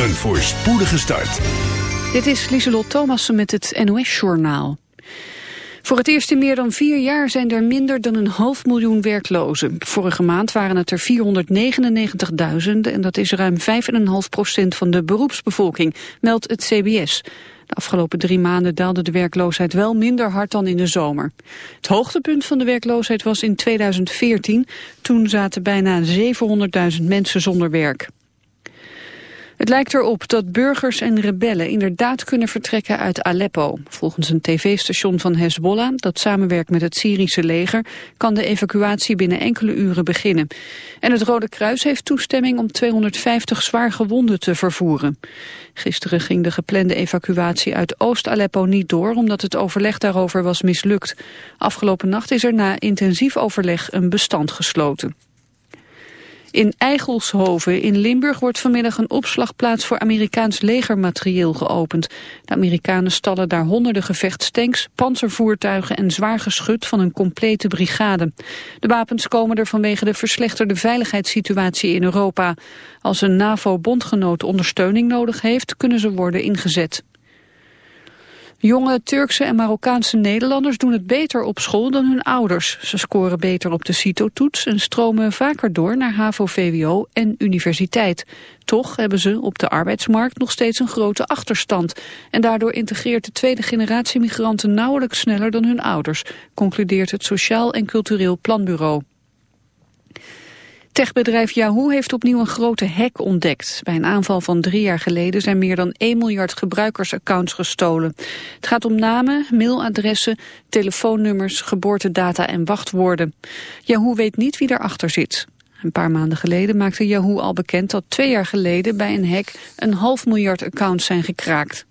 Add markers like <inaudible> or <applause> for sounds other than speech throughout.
Een voorspoedige start. Dit is Lieselot Thomassen met het NOS-journaal. Voor het eerst in meer dan vier jaar zijn er minder dan een half miljoen werklozen. Vorige maand waren het er 499.000 en dat is ruim 5,5 procent van de beroepsbevolking, meldt het CBS. De afgelopen drie maanden daalde de werkloosheid wel minder hard dan in de zomer. Het hoogtepunt van de werkloosheid was in 2014. Toen zaten bijna 700.000 mensen zonder werk. Het lijkt erop dat burgers en rebellen inderdaad kunnen vertrekken uit Aleppo. Volgens een tv-station van Hezbollah, dat samenwerkt met het Syrische leger, kan de evacuatie binnen enkele uren beginnen. En het Rode Kruis heeft toestemming om 250 zwaar gewonden te vervoeren. Gisteren ging de geplande evacuatie uit Oost-Aleppo niet door, omdat het overleg daarover was mislukt. Afgelopen nacht is er na intensief overleg een bestand gesloten. In Eigelshoven in Limburg wordt vanmiddag een opslagplaats voor Amerikaans legermaterieel geopend. De Amerikanen stallen daar honderden gevechtstanks, panzervoertuigen en zwaar geschut van een complete brigade. De wapens komen er vanwege de verslechterde veiligheidssituatie in Europa. Als een NAVO-bondgenoot ondersteuning nodig heeft, kunnen ze worden ingezet. Jonge Turkse en Marokkaanse Nederlanders doen het beter op school dan hun ouders. Ze scoren beter op de CITO-toets en stromen vaker door naar HAVO-VWO en universiteit. Toch hebben ze op de arbeidsmarkt nog steeds een grote achterstand. En daardoor integreert de tweede generatie migranten nauwelijks sneller dan hun ouders, concludeert het Sociaal en Cultureel Planbureau. Techbedrijf Yahoo heeft opnieuw een grote hack ontdekt. Bij een aanval van drie jaar geleden zijn meer dan 1 miljard gebruikersaccounts gestolen. Het gaat om namen, mailadressen, telefoonnummers, geboortedata en wachtwoorden. Yahoo weet niet wie daarachter zit. Een paar maanden geleden maakte Yahoo al bekend dat twee jaar geleden bij een hack een half miljard accounts zijn gekraakt.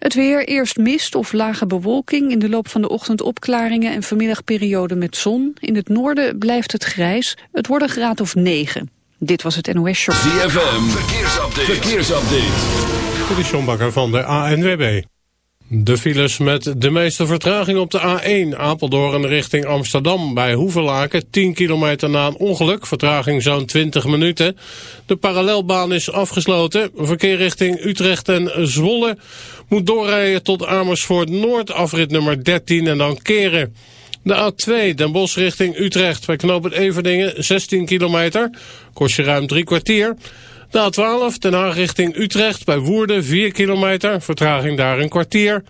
Het weer, eerst mist of lage bewolking. In de loop van de ochtend opklaringen en vanmiddagperiode met zon. In het noorden blijft het grijs. Het wordt een graad of 9. Dit was het NOS Short. ZFM, verkeersupdate. verkeersupdate. Dit is van de ANWB. De files met de meeste vertraging op de A1 Apeldoorn richting Amsterdam bij Hoevelaken. 10 kilometer na een ongeluk, vertraging zo'n 20 minuten. De parallelbaan is afgesloten. Verkeer richting Utrecht en Zwolle moet doorrijden tot Amersfoort Noord, afrit nummer 13 en dan keren. De A2 Den Bosch richting Utrecht bij knooppunt Everdingen 16 kilometer, kost je ruim drie kwartier. De A12 Den Haag richting Utrecht bij Woerden 4 kilometer, vertraging daar een kwartier.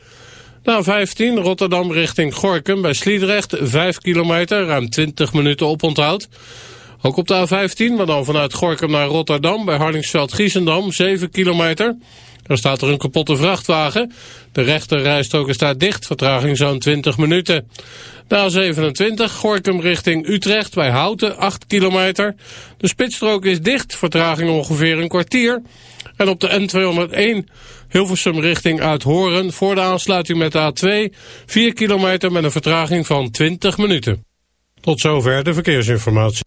De A15 Rotterdam richting Gorkum bij Sliedrecht 5 kilometer, ruim 20 minuten oponthoud. Ook op de A15, maar dan vanuit Gorkum naar Rotterdam bij Hardingsveld-Giessendam 7 kilometer. Er staat er een kapotte vrachtwagen. De rechterrijstrook staat dicht, vertraging zo'n 20 minuten. De A27, Gorkum richting Utrecht bij Houten, 8 kilometer. De spitsstrook is dicht, vertraging ongeveer een kwartier. En op de N201, Hilversum richting Uithoren, voor de aansluiting met de A2, 4 kilometer met een vertraging van 20 minuten. Tot zover de verkeersinformatie.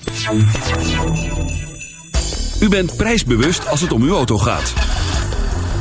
U bent prijsbewust als het om uw auto gaat.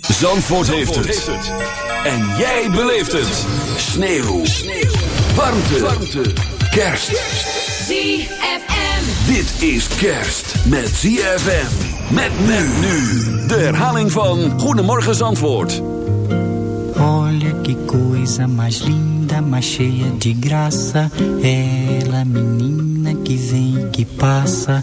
Zandvoort heeft het. En jij beleeft het. Sneeuw. Warmte. Warmte. Kerst. ZFM. Dit is kerst met ZFM. Met men nu. De herhaling van Goedemorgen Zandvoort. Olha que coisa mais linda, mais cheia de graça. Ela, menina que vem e que passa.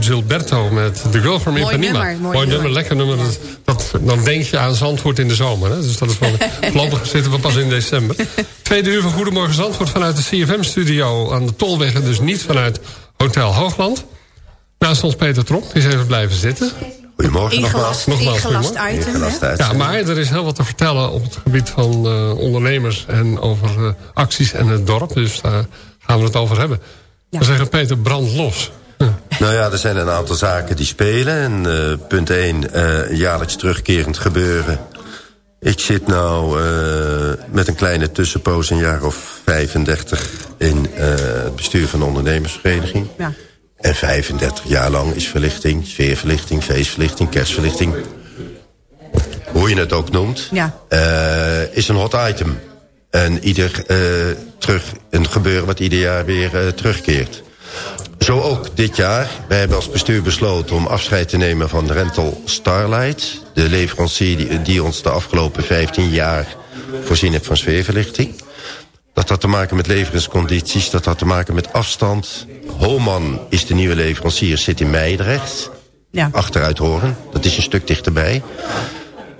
Gilberto met The Girl from Mooi Ipanema. nummer, mooi nummer. lekker nummer. Dat, dat- dan denk je aan Zandvoort in de zomer. Hè? Dus dat is van, <laughs> voorlopig zitten we pas in december. Tweede uur van Goedemorgen Zandvoort vanuit de CFM-studio aan de Tolweg. En dus niet vanuit Hotel Hoogland. Naast ons Peter Tromp, die is even blijven zitten. Goedemorgen nogmaals. Ingelast, Nogmaals, ingelast goedemorgen. item, Ingelast? Ja, maar er is heel wat te vertellen op het gebied van eh, ondernemers... en over eh, acties en het dorp. Dus daar gaan we het over hebben. We zeggen Peter, brand los. Nou ja, er zijn een aantal zaken die spelen. En eh, punt 1, eh, jaarlijks terugkerend gebeuren. Ik zit nou eh, met een kleine tussenpoos, een jaar of 35... in eh, het bestuur van de ondernemersvereniging. Ja. En 35 jaar lang is verlichting, sfeerverlichting, feestverlichting, kerstverlichting... hoe je het ook noemt, Ja. eh, is een hot item. En ieder eh, terug, een gebeuren wat ieder jaar weer terugkeert. Zo ook dit jaar. Wij hebben als bestuur besloten om afscheid te nemen van Rental Starlight. De leverancier die, die ons de afgelopen 15 jaar voorzien heeft van sfeerverlichting. Dat had te maken met leveringscondities, dat had te maken met afstand. Holman is de nieuwe leverancier, zit in Meidrecht. Ja. Achteruit horen, dat is een stuk dichterbij.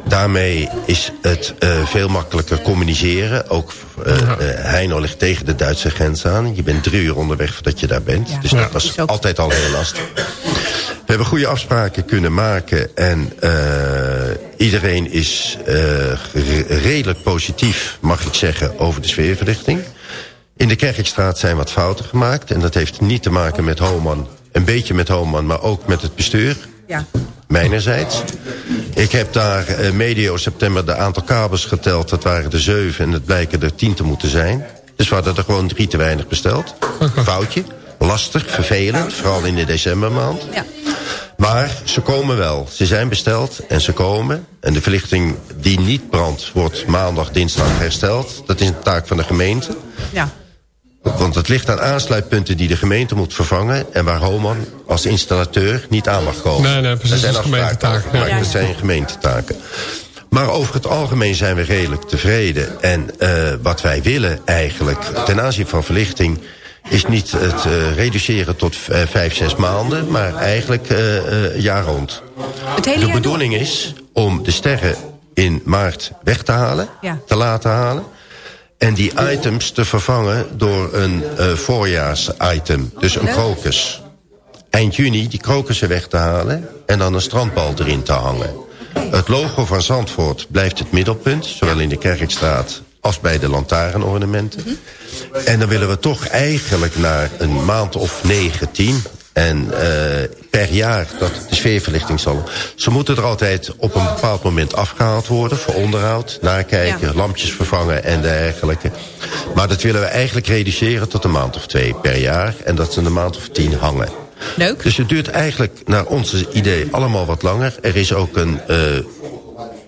Daarmee is het eh, veel makkelijker communiceren. Ook eh eh, Heino ligt tegen de Duitse grens aan. Je bent drie uur onderweg voordat je daar bent. Ja. Dus Ja. dat was ook- altijd al heel lastig. We hebben goede afspraken kunnen maken. En eh, iedereen is eh, re- redelijk positief, mag ik zeggen, over de sfeerverlichting. In de Kerkstraat zijn wat fouten gemaakt. En dat heeft niet te maken met Homan. Een beetje met Homan, maar ook met het bestuur Ja. Mijnerzijds. Ik heb daar eh, medio september de aantal kabels geteld. Dat waren er zeven en het blijken er tien te moeten zijn. Dus we hadden er gewoon drie te weinig besteld. Foutje. Lastig, vervelend. Vooral in de decembermaand. Ja. Maar ze komen wel. Ze zijn besteld en ze komen. En de verlichting die niet brandt wordt maandag, dinsdag hersteld. Dat is een taak van de gemeente. Ja. Want het ligt aan aansluitpunten die de gemeente moet vervangen... en waar Homan als installateur niet aan mag komen. Nee, nee, precies, Er zijn dat over gemaakt. ja. Dat zijn gemeentetaken. Maar over het algemeen zijn we redelijk tevreden. En eh, wat wij willen eigenlijk ten aanzien van verlichting... is niet het eh, reduceren tot eh, vijf, zes maanden... maar eigenlijk eh, eh, jaar rond. Het hele De bedoeling is om de sterren in maart weg te halen, Ja. te laten halen. En die items te vervangen door een eh voorjaars-item. Dus een krokus. Eind juni die krokussen weg te halen en dan een strandbal erin te hangen. Het logo van Zandvoort blijft het middelpunt, zowel in de Kerkstraat als bij de lantaarnornamenten. En dan willen we toch eigenlijk naar een maand of 9, 10, En eh, per jaar dat de sfeerverlichting zal... Ze moeten er altijd op een bepaald moment afgehaald worden... voor onderhoud, nakijken, Ja. lampjes vervangen en dergelijke. Maar dat willen we eigenlijk reduceren tot een maand of twee per jaar. En dat ze een maand of tien hangen. Leuk. Dus het duurt eigenlijk naar onze idee allemaal wat langer. Er is ook een eh,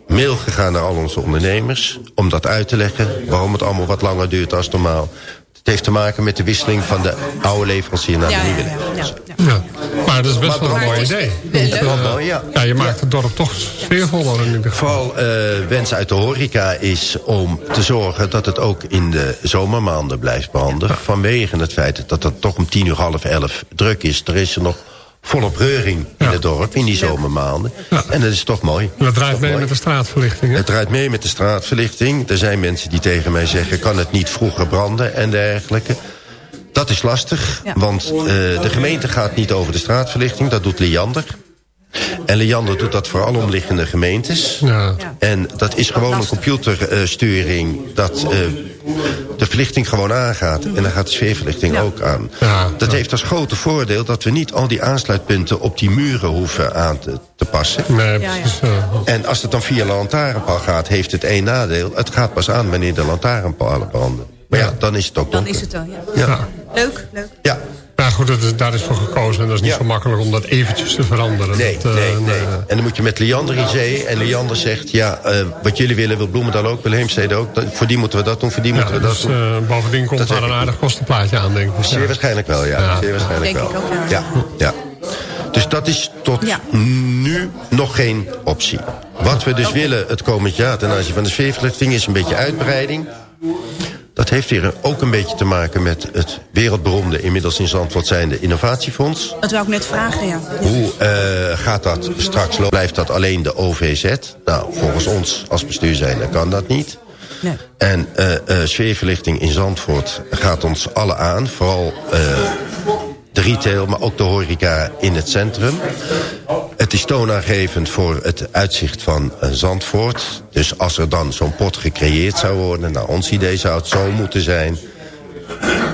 mail gegaan naar al onze ondernemers... om dat uit te leggen waarom het allemaal wat langer duurt dan normaal. Het heeft te maken met de wisseling van de oude leverancier naar Ja, de nieuwe ja, leverancier. ja, ja. Ja. Maar dat is best Maar wel een mooi idee. Ja. ja, je maakt het dorp toch sfeervoller in ieder geval. Vooral eh, wens uit de horeca is om te zorgen dat het ook in de zomermaanden blijft branden. Vanwege het feit dat het toch om tien uur half elf druk is. Er is er nog volop reuring in Ja. het dorp in die zomermaanden. Ja. En dat is toch mooi. Dat draait mee mooi. met de straatverlichting. Hè? Het draait mee met de straatverlichting. Er zijn mensen die tegen mij zeggen... kan het niet vroeger branden en dergelijke. Dat is lastig, Ja. want eh, de gemeente gaat niet over de straatverlichting. Dat doet Liander. En Liander doet dat voor alle omliggende gemeentes. Ja. En dat is gewoon een computersturing... dat eh, de verlichting gewoon aangaat. En dan gaat de sfeerverlichting ook aan. Ja, dat ja. heeft als grote voordeel... dat we niet al die aansluitpunten op die muren hoeven aan te, te passen. Nee, Ja, ja. precies. En als het dan via lantaarnpaal gaat, heeft het één nadeel. Het gaat pas aan wanneer de lantaarnpalen branden. Maar ja, dan is het ook Dan donker. is het dan, ja. Ja, Leuk, leuk. ja. Nou goed, dat is, daar is voor gekozen. En dat is niet Ja. zo makkelijk om dat eventjes te veranderen. Nee, Dat, eh, nee, nee. eh, En dan moet je met Liander in zee. En Liander zegt, ja, eh, wat jullie willen wil Bloemendaal ook, wil Heemstede ook. Dan- Voor die moeten we dat doen, voor die ja, moeten we dat doen. eh, bovendien komt Dat daar een aardig kostenplaatje aan, denk ik. Zeer Ja. waarschijnlijk wel, ja. Ja. Zeer waarschijnlijk Denk wel. ik ook wel. Ja, ja. Dus dat is tot Ja. nu nog geen optie. Wat we dus willen het komend jaar ten aanzien van de sfeerverlichting... is een beetje uitbreiding. Dat heeft weer ook een beetje te maken met het wereldberoemde... inmiddels in Zandvoort zijnde innovatiefonds. Dat wou ik net vragen, ja. Hoe eh, gaat dat straks lopen? Blijft dat alleen de OVZ? Nou, volgens ons als bestuur zijn, kan dat niet. Nee. En eh, sfeerverlichting in Zandvoort gaat ons alle aan. Vooral de retail, maar ook de horeca in het centrum. Het is toonaangevend voor het uitzicht van eh, Zandvoort. Dus als er dan zo'n pot gecreëerd zou worden... naar ons idee zou het zo moeten zijn...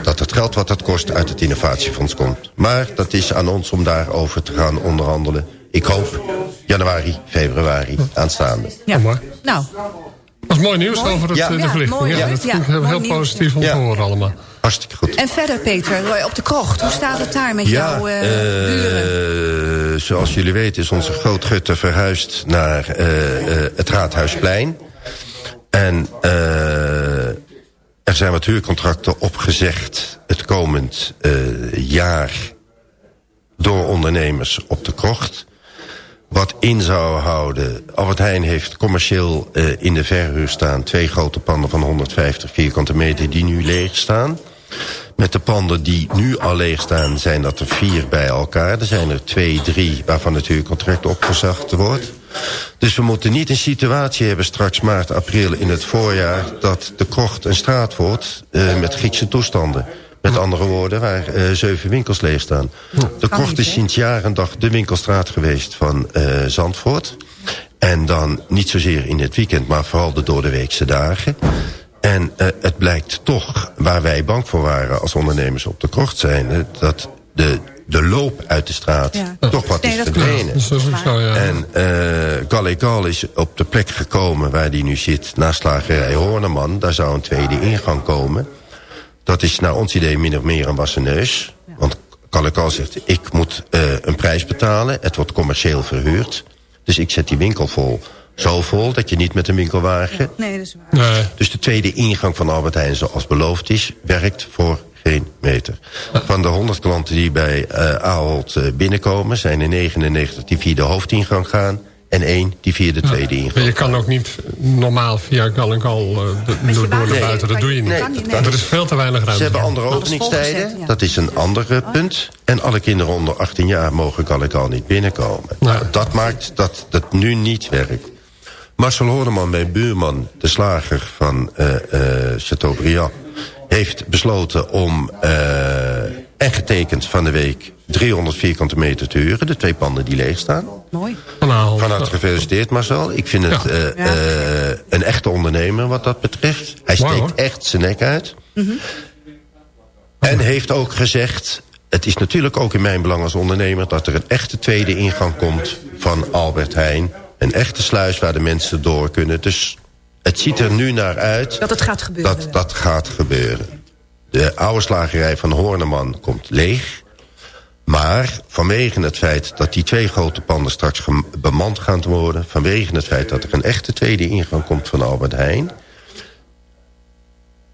dat het geld wat dat kost uit het innovatiefonds komt. Maar dat is aan ons om daarover te gaan onderhandelen. Ik hoop januari, februari aanstaande. ja. mooi. Nou, Dat is mooi nieuws Mooi. over het, Ja. eh, de Ja, verlichting. Ja, ja. dat Ja, heel, positief om te horen allemaal. Hartstikke goed. en verder Peter, op de krocht. Hoe staat het daar met Ja, jouw eh, eh, buren? zoals jullie weten is onze grootgutter verhuisd naar eh, eh, het Raadhuisplein. En eh, er zijn wat huurcontracten opgezegd het komend eh, jaar door ondernemers op de krocht. Wat in zou houden... Albert Heijn heeft commercieel eh, in de verhuur staan... twee grote panden van 150 vierkante meter die nu leeg staan. Met de panden die nu al leeg staan... zijn dat er vier bij elkaar. Er zijn er twee, drie waarvan het huurcontract opgezegd wordt. Dus we moeten niet een situatie hebben straks maart, april in het voorjaar... dat de krocht een straat wordt eh, met Griekse toestanden. Met andere woorden, waar eh, zeven winkels leeg staan. De krocht niet, is sinds jaar en dag de winkelstraat geweest van eh, Zandvoort. En dan niet zozeer in het weekend, maar vooral de doordeweekse dagen. En eh, het blijkt toch, waar wij bang voor waren als ondernemers op de krocht zijn... dat de, de loop uit de straat Ja. toch wat Nee, is verdwenen. Ja. En uh, is op de plek gekomen waar die nu zit... naast slagerij Horneman. Daar zou een tweede ingang komen. Dat is naar ons idee min of meer een wassen neus. Want Gallegal zegt, ik moet uh, een prijs betalen. Het wordt commercieel verhuurd. Dus ik zet die winkel vol. Zo vol dat je niet met een winkelwagen... Nee, dat is waar. Nee. Dus de tweede ingang van Albert Heijn, zoals beloofd is... werkt voor geen meter. Van de 100 klanten die bij uh, Ahold uh, binnenkomen... zijn er 99 die via de hoofdingang gaan... en één die via de tweede ingang. Maar je kan ook niet normaal via Gal en Gal uh, door naar Nee. buiten. Dat doe je niet. Niet, dat Er is veel te weinig Ze ruimte. hebben andere openingstijden. Dat is een ander uh, punt. En alle kinderen onder 18 jaar mogen Gallikal niet binnenkomen. Nee. Nou, dat maakt dat het nu niet werkt. Marcel Hoorneman, mijn buurman, de slager van uh, uh, Chateaubriand... heeft besloten om, uh, en getekend van de week... 300 vierkante meter te huren. De twee panden die leeg staan. Mooi. Van harte gefeliciteerd Marcel. Ik vind het Ja. uh, Ja. uh, een echte ondernemer wat dat betreft. Hij steekt echt zijn nek uit. En heeft ook gezegd... het is natuurlijk ook in mijn belang als ondernemer... dat er een echte tweede ingang komt van Albert Heijn. Een echte sluis waar de mensen door kunnen. Dus het ziet er nu naar uit... Dat het gaat gebeuren. Dat dat gaat gebeuren. De oude slagerij van Horneman komt leeg. Maar vanwege het feit dat die twee grote panden straks bemand gaan worden... vanwege het feit dat er een echte tweede ingang komt van Albert Heijn...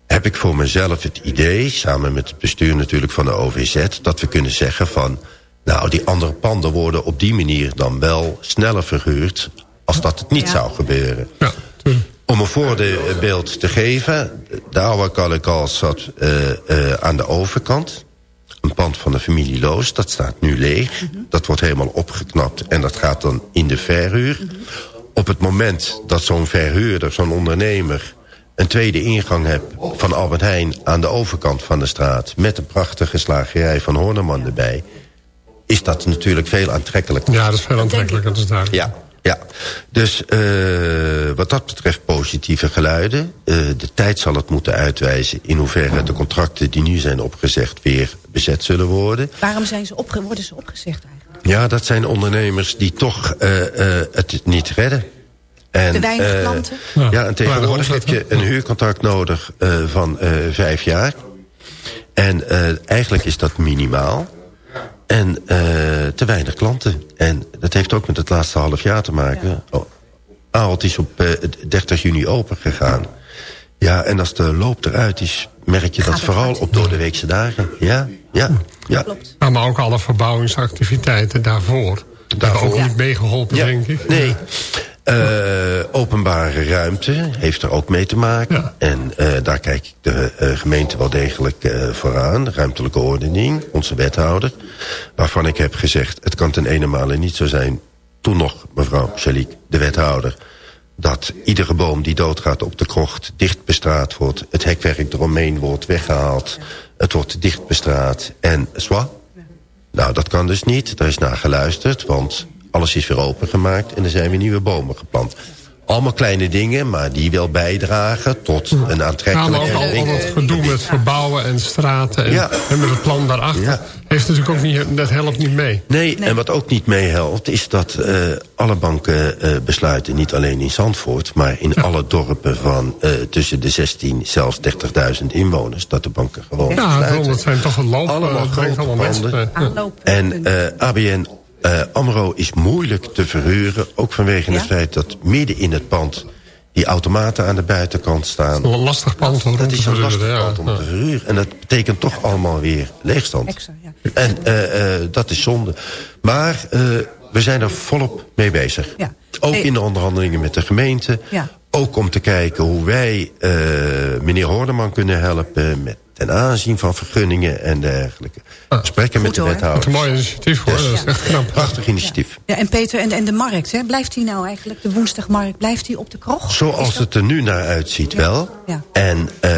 heb ik voor mezelf het idee, samen met het bestuur natuurlijk van de OVZ... dat we kunnen zeggen van... nou, die andere panden worden op die manier dan wel sneller verhuurd... als dat het niet Ja. zou gebeuren. Ja. Om een voorbeeld te geven... de oude Calical zat eh, eh, aan de overkant. Een pand van de familie Loos, dat staat nu leeg. Dat wordt helemaal opgeknapt en dat gaat dan in de verhuur. Op het moment dat zo'n verhuurder, zo'n ondernemer... een tweede ingang hebt van Albert Heijn aan de overkant van de straat... met een prachtige slagerij van Horneman erbij... is dat natuurlijk veel aantrekkelijker. Ja, dat is veel aantrekkelijker, dat is duidelijk. Ja, ja. Dus eh, wat dat betreft positieve geluiden. Eh, de tijd zal het moeten uitwijzen in hoeverre de contracten die nu zijn opgezegd weer bezet zullen worden. Waarom zijn ze opge worden ze opgezegd eigenlijk? Ja, dat zijn ondernemers die toch eh, eh, het niet redden. En, Te weinig klanten? Ja, en tegenwoordig heb je een huurcontract nodig eh, van eh, vijf jaar. En eh, eigenlijk is dat minimaal. En eh, te weinig klanten. En dat heeft ook met het laatste half jaar te maken. Oh, Ahold is op eh, 30 juni open gegaan. Ja, en als de loop eruit is, merk je Gaat dat vooral op door de weekse dagen. Ja, ja, ja. Klopt. Ja, maar ook alle verbouwingsactiviteiten daarvoor. Daar hebben ook niet meegeholpen, Ja, denk ik. Nee. Eh, openbare ruimte heeft er ook mee te maken. Ja. En eh, daar kijk ik de eh, gemeente wel degelijk vooraan. De ruimtelijke ordening, onze wethouder. Waarvan ik heb gezegd, het kan ten ene male niet zo zijn... toen nog, mevrouw Chaliek, de wethouder... dat iedere boom die doodgaat op de krocht dicht bestraat wordt. Het hekwerk eromheen wordt weggehaald. Het wordt dicht bestraat. En zwa, nou, dat kan dus niet. Daar is naar geluisterd, want alles is weer opengemaakt... en er zijn weer nieuwe bomen geplant. Allemaal kleine dingen, maar die wel bijdragen... tot een Ja, maar aantrekkelijke... ook al, al dat gedoe met verbouwen en straten en, Ja. en met het plan daarachter... Ja. heeft natuurlijk ook niet, dat helpt niet mee. Nee, en wat ook niet meehelpt... is dat eh, alle banken eh, besluiten, niet alleen in Zandvoort... maar in alle dorpen van eh, tussen de 16, zelfs 30.000 inwoners... dat de banken gewoon Ja, besluiten. daarom, het zijn toch een loop. Allemaal grote. Ja. Aanloop. En eh, ABN eh, AMRO is moeilijk te verhuren. Ook vanwege het feit dat midden in het pand... die automaten aan de buitenkant staan. Een lastig pand om Dat is een lastig ja. pand om Ja. te verhuren. En dat betekent toch allemaal weer leegstand. Extra, ja. En eh, eh, dat is zonde. Maar eh, we zijn er volop mee bezig. Ja. Ook Hey. in de onderhandelingen met de gemeente. Ja. Ook om te kijken hoe wij eh, meneer Horneman kunnen helpen... met ten aanzien van vergunningen en dergelijke. Gesprekken met de hoor. Wat een mooi initiatief hoor, dat is echt knap. Prachtig initiatief. Ja, en Peter, en, en de markt, hè? blijft die nou eigenlijk, de woensdagmarkt, blijft die op de krocht? Zoals Is dat- het er nu naar uitziet wel. Ja. En eh,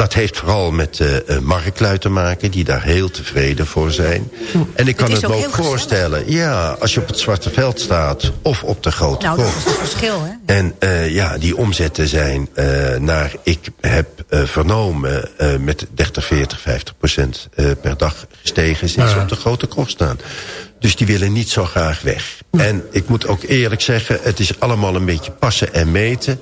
dat heeft vooral met de uh, marktlui te maken... die daar heel tevreden voor zijn. En ik kan het, me ook gezellig. voorstellen... ja, als je op het Zwarte Veld staat of op de Grote Nou, dat is het verschil, hè? En eh, ja, die omzetten zijn eh, naar, ik heb eh, vernomen, eh, met 30, 40, 50 procent eh, per dag gestegen sinds ze Ja. op de grote krocht staan. Dus die willen niet zo graag weg. En ik moet ook eerlijk zeggen, het is allemaal een beetje passen en meten.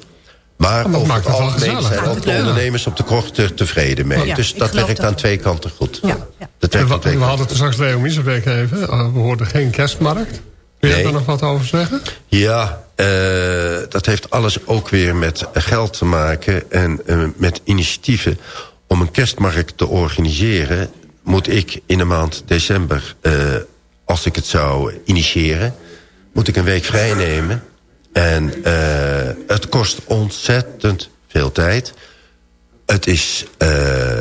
Maar dat over maakt het algemeen zijn ook ondernemers op de krocht er tevreden mee. Ja, dus ik dat werkt dat aan twee kanten goed. Ja, ja. Dat En we, aan twee we kanten. hadden het er straks Leo even. Uh, we hoorden geen kerstmarkt. Wil je Nee. daar nog wat over zeggen? Ja, eh, dat heeft alles ook weer met geld te maken en eh, met initiatieven. Om een kerstmarkt te organiseren moet ik in de maand december, eh, als ik het zou initiëren, moet ik een week vrij nemen. En eh, het kost ontzettend veel tijd. Het is eh,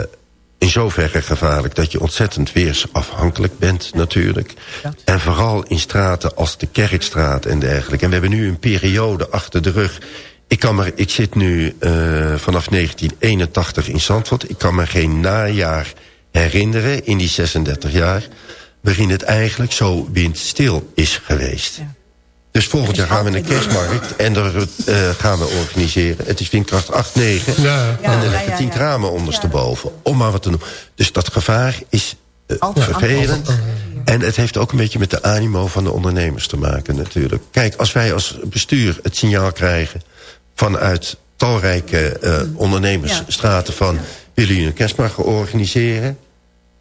in zoverre gevaarlijk dat je ontzettend weersafhankelijk bent natuurlijk. En vooral in straten als de Kerkstraat en dergelijke. En we hebben nu een periode achter de rug. Ik, kan me, ik zit nu eh, vanaf 1981 in Zandvoort. Ik kan me geen najaar herinneren in die 36 jaar... waarin het eigenlijk zo windstil is geweest. Ja. Dus volgend jaar gaan we een kerstmarkt en daar eh, gaan we organiseren. Het is windkracht 8, 9. Ja. en er liggen ja, 10 ja. kramen ondersteboven. Om maar wat te doen. Dus dat gevaar is eh, vervelend. En het heeft ook een beetje met de animo van de ondernemers te maken natuurlijk. Kijk, als wij als bestuur het signaal krijgen... vanuit talrijke eh, ondernemersstraten van... willen jullie een kerstmarkt organiseren...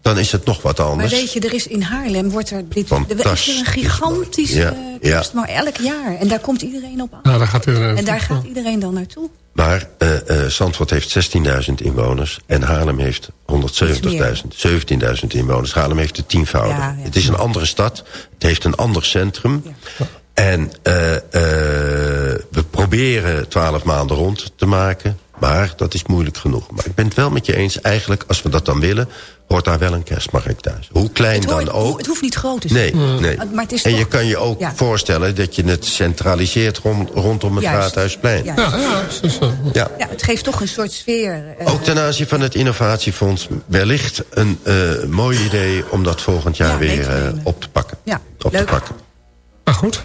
dan is het nog wat Maar anders. weet je, er is in Haarlem wordt er, dit, er is een gigantische Ja, ja, ja. kerstmarkt elk jaar. En daar komt iedereen op aan. Ja, daar gaat iedereen En daar gaat iedereen dan naartoe. Maar eh eh Zandvoort heeft 16.000 inwoners en Haarlem heeft 170.000, 17.000 inwoners. Haarlem heeft het tienvoudig. Ja, ja. Het is een andere stad, het heeft een ander centrum. En eh, eh, we proberen 12 maanden rond te maken, maar dat is moeilijk genoeg. Maar ik ben het wel met je eens, eigenlijk als we dat dan willen... hoort daar wel een kerstmarkt thuis. Hoe klein hoort- dan ook. het hoeft niet groot te zijn. Nee, nee. Maar het is en je kan je ook Ja. voorstellen dat je het centraliseert rond, rondom het Juist. Raadhuisplein. Ja. Ja, ja, precies zo. Ja. Ja, het geeft toch een soort sfeer. eh, Ook ten aanzien van het innovatiefonds wellicht een eh, mooi idee om dat volgend jaar Ja, weer eh, op te pakken. Ja, op leuk. te pakken. Maar goed.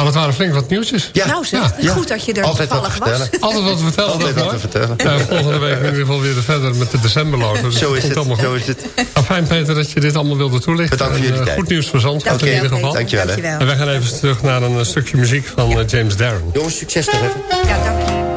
Nou, dat waren flink wat nieuwtjes. Ja, nou zeg, ja, het is goed dat je er Altijd toevallig te was. vertellen. Altijd wat te vertellen. Altijd wat te vertellen. Ja, volgende week in ieder geval weer verder met de decemberloten. Dus Zo is het, allemaal zo is het. Nou, fijn Peter dat je dit allemaal wilde toelichten. Bedankt voor jullie eh, tijd. Goed nieuws voor Zandvoort in Dankjewel, ieder geval. Dankjewel, hè. Dankjewel. En wij gaan even terug naar een eh, stukje muziek van eh, James Darren. Jongens, succes nog even. Ja, dank je.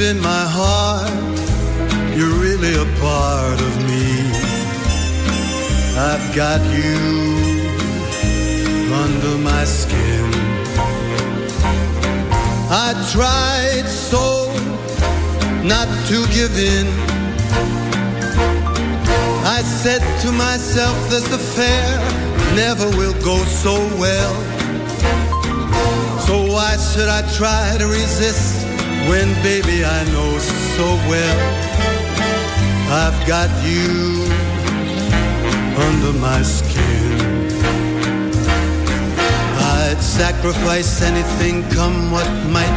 In my heart, you're really a part of me. I've got you under my skin. I tried so not to give in. I said to myself, this affair never will go so well. So why should I try to resist when, baby, I know so well I've got you under my skin. I'd sacrifice anything, come what might,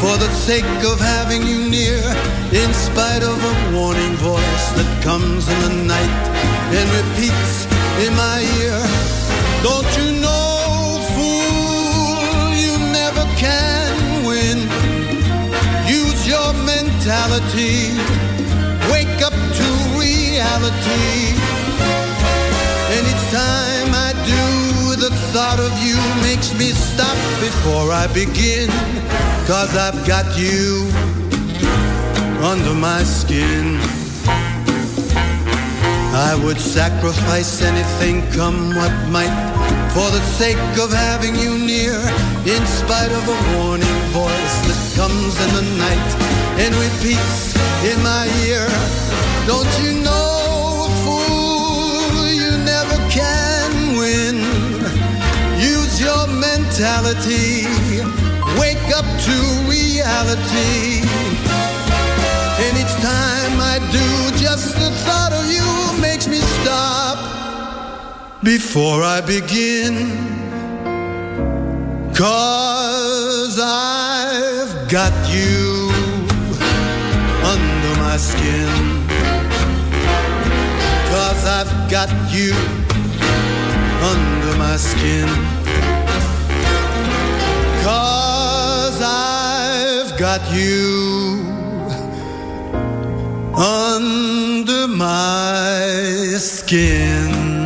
for the sake of having you near, in spite of a warning voice that comes in the night and repeats in my ear. Don't you mentality, wake up to reality. And each time I do, the thought of you makes me stop before I begin. Cause I've got you under my skin. I would sacrifice anything, come what might, for the sake of having you near. In spite of a warning voice that comes in the night and repeats in my ear. Don't you know, fool, you never can win. Use your mentality, wake up to reality. And each time I do, just the thought of you makes me stop before I begin. Cause I've got you my skin. Cause I've got you under my skin. Cause I've got you under my skin.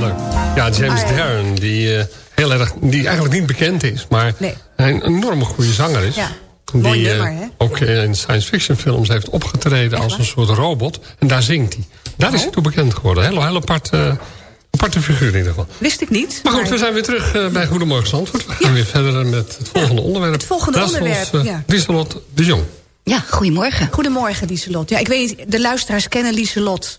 Wel. Ja, James ja. Darren, die, eh, heel erg, die eigenlijk niet bekend is, maar Nee. een enorme goede zanger is. Ja. Die Mooi eh, nummer, hè? ook in science fiction films heeft opgetreden als een soort robot. En daar zingt hij. Daar is Oh. hij toe bekend geworden. Heel, heel apart, eh, aparte figuur in ieder geval. Wist ik niet. Maar goed, we zijn weer terug eh, bij Goedemorgen Zandvoort. We gaan weer verder met het volgende onderwerp. Het volgende Naast onderwerp, ons, ja. Lieselot de Jong. Ja, goedemorgen. Goedemorgen, Lieselot. Ja, ik weet de luisteraars kennen Lieselot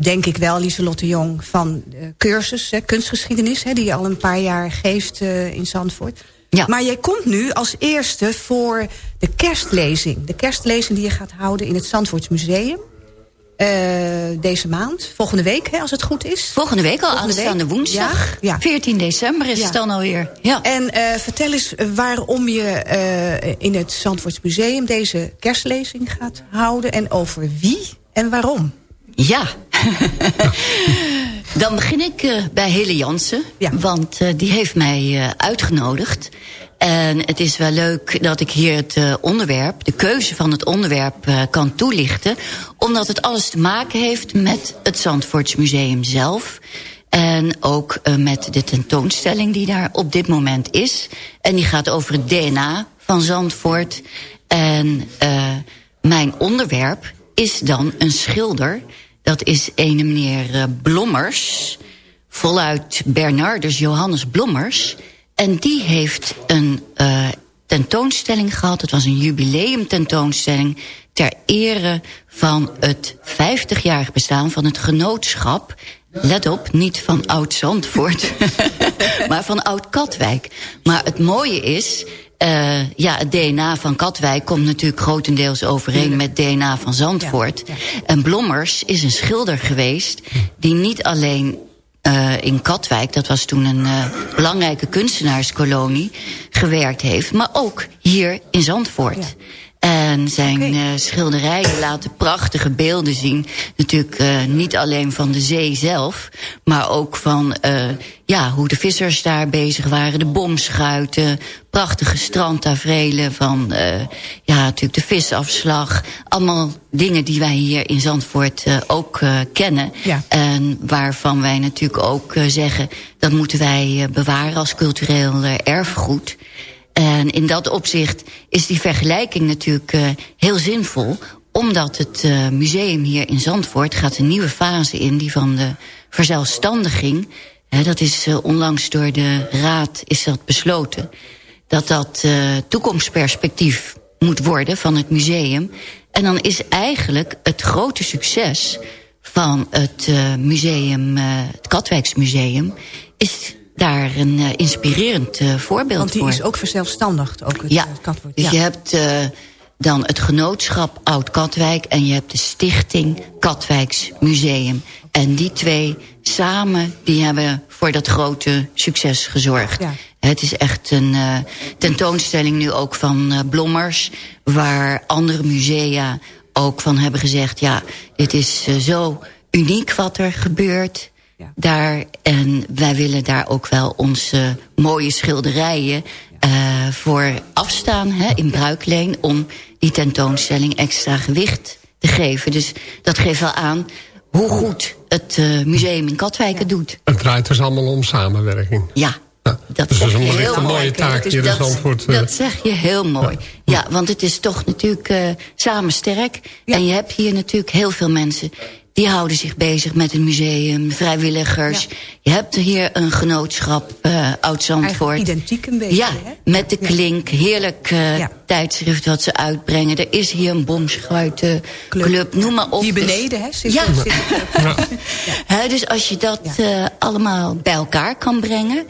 denk ik wel, Lieselotte Jong, van de cursus hè, kunstgeschiedenis... Hè, die je al een paar jaar geeft uh, in Zandvoort. Ja. Maar jij komt nu als eerste voor de kerstlezing. De kerstlezing die je gaat houden in het Zandvoortsmuseum. Uh, deze maand, volgende week, hè, als het goed is. Volgende week al, Volgende aanstaande week. woensdag. Ja, ja. 14 december is het dan alweer. Ja. En uh, vertel eens waarom je in het Zandvoortsmuseum deze kerstlezing gaat houden... en over wie en waarom. Ja. <laughs> Dan begin ik uh, bij Hille Jansen. Ja. Want uh, die heeft mij uh, uitgenodigd. En het is wel leuk dat ik hier het onderwerp, de keuze van het onderwerp kan toelichten. Omdat het alles te maken heeft met het Zandvoortsmuseum zelf. En ook met de tentoonstelling die daar op dit moment is. En die gaat over het DNA van Zandvoort. En mijn onderwerp is dan een schilder. Dat is ene meneer uh, Blommers. Voluit Bernardus Johannes Blommers. En die heeft een uh, tentoonstelling gehad. Het was een jubileum tentoonstelling ter ere van het 50-jarig bestaan van het genootschap. Let op, niet van Oud-Zandvoort, <laughs> maar van Oud-Katwijk. Maar het mooie is, uh, ja, het DNA van Katwijk komt natuurlijk grotendeels overeen met DNA van Zandvoort. Ja, ja. En Blommers is een schilder geweest die niet alleen uh, in Katwijk, dat was toen een uh, belangrijke kunstenaarskolonie, gewerkt heeft. Maar ook hier in Zandvoort. Ja. En zijn okay. uh, schilderijen laten prachtige beelden zien. Natuurlijk uh, niet alleen van de zee zelf, maar ook van uh, ja, hoe de vissers daar bezig waren. De bomschuiten, prachtige strandtaferelen van ja, natuurlijk de visafslag. Allemaal dingen die wij hier in Zandvoort ook kennen. Ja. En waarvan wij natuurlijk ook zeggen, dat moeten wij bewaren als cultureel erfgoed. En in dat opzicht is die vergelijking natuurlijk uh, heel zinvol. Omdat het uh, museum hier in Zandvoort gaat een nieuwe fase in. Die van de verzelfstandiging. Dat is uh, onlangs door de raad is dat besloten. Dat dat toekomstperspectief moet worden van het museum. En dan is eigenlijk het grote succes van het museum, het Katwijksmuseum... is daar een uh, inspirerend uh, voorbeeld Want die voor. is ook verzelfstandigd, ook het ja. Katwoord. Dus ja. je hebt uh, dan het genootschap Oud-Katwijk... en je hebt de stichting Katwijks Museum. En die twee samen, die hebben voor dat grote succes gezorgd. Ja. Het is echt een tentoonstelling nu ook van Blommers... waar andere musea ook van hebben gezegd... ja, dit is zo uniek wat er gebeurt... Ja. Daar, en wij willen daar ook wel onze mooie schilderijen uh, voor afstaan hè, in Bruikleen... om die tentoonstelling extra gewicht te geven. Dus dat geeft wel aan hoe goed het uh, museum in Katwijk Ja. het doet. Het draait dus allemaal om samenwerking. Ja, Ja, dat dus dat is heel een mooie mooi. taak Dus hier in dat, Zandvoort. eh, dat zeg je heel mooi. Ja, want het is toch natuurlijk uh, samen sterk. Ja. En je hebt hier natuurlijk heel veel mensen... die houden zich bezig met het museum, vrijwilligers. Ja. Je hebt hier een genootschap, uh, Oud-Zandvoort. Eigenlijk identiek een beetje, Ja, hè? met de Ja. klink. Heerlijk uh, Ja. tijdschrift wat ze uitbrengen. Er is hier een bomschuitenclub, Club. noem maar op. Hier Dus- beneden, hè? Zit Ja. zit- <laughs> Hè, dus als je dat Ja. uh, allemaal bij elkaar kan brengen...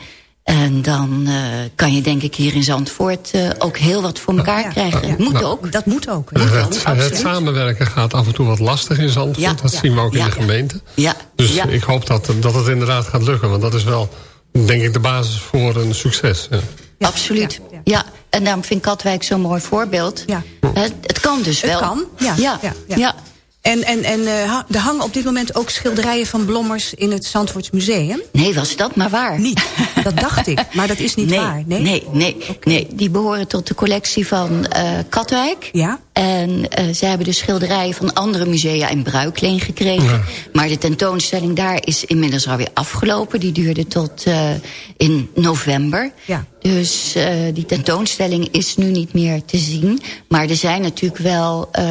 en dan uh, kan je denk ik hier in Zandvoort uh, ook heel wat voor elkaar Ja. krijgen. Ja. Het moet Nou. ook. Dat moet ook. het, het, samenwerken gaat af en toe wat lastig in Zandvoort. Ja. Dat Ja. zien we ook in de gemeente. Ja, Dus ja. ik hoop dat, dat het inderdaad gaat lukken. Want dat is wel, denk ik, de basis voor een succes. Ja. Ja. Absoluut. Ja. En daarom vind ik Katwijk zo'n mooi voorbeeld. Ja. Het, het kan dus Het wel. kan, ja. Ja, ja, ja. ja. En, en, en uh, er hangen op dit moment ook schilderijen van Blommers in het Zandvoorts Museum. Nee, was dat maar waar. Niet, dat dacht ik, maar dat is niet nee, waar. Nee, nee, nee, nee. Die behoren tot de collectie van uh, Katwijk. Ja? En uh, zij hebben de schilderijen van andere musea in Bruikleen gekregen. Ja. Maar de tentoonstelling daar is inmiddels alweer afgelopen. Die duurde tot uh, in november. Ja. Dus uh, die tentoonstelling is nu niet meer te zien. Maar er zijn natuurlijk wel uh,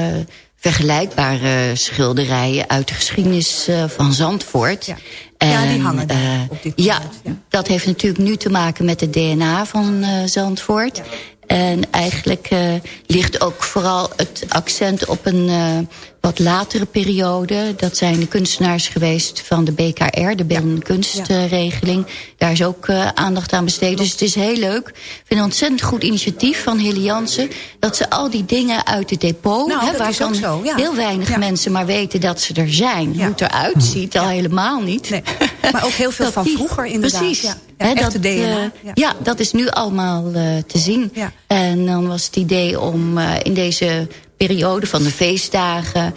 vergelijkbare schilderijen... uit de geschiedenis uh, van Zandvoort. Ja. Ja, die hangen uh, op dit ja, dat heeft natuurlijk nu te maken met het DNA van uh, Zandvoort. Ja. En eigenlijk uh, ligt ook vooral het accent op een wat latere periode. Dat zijn de kunstenaars geweest van de BKR, de Beeld- en Kunstregeling. Ja. Daar is ook uh, aandacht aan besteed. Dus het is heel leuk. Ik vind het een ontzettend goed initiatief van Hilly Jansen... dat ze al die dingen uit het depot... Nou, hè, waarvan zo, ja. heel weinig mensen maar weten dat ze er zijn. Hoe het eruit ziet, al helemaal niet. Nee. Maar ook heel <laughs> veel van die, vroeger inderdaad. Precies. Ja. He, dat, DNA. Uh, ja. dat is nu allemaal uh, te zien. En dan was het idee om in deze periode van de feestdagen...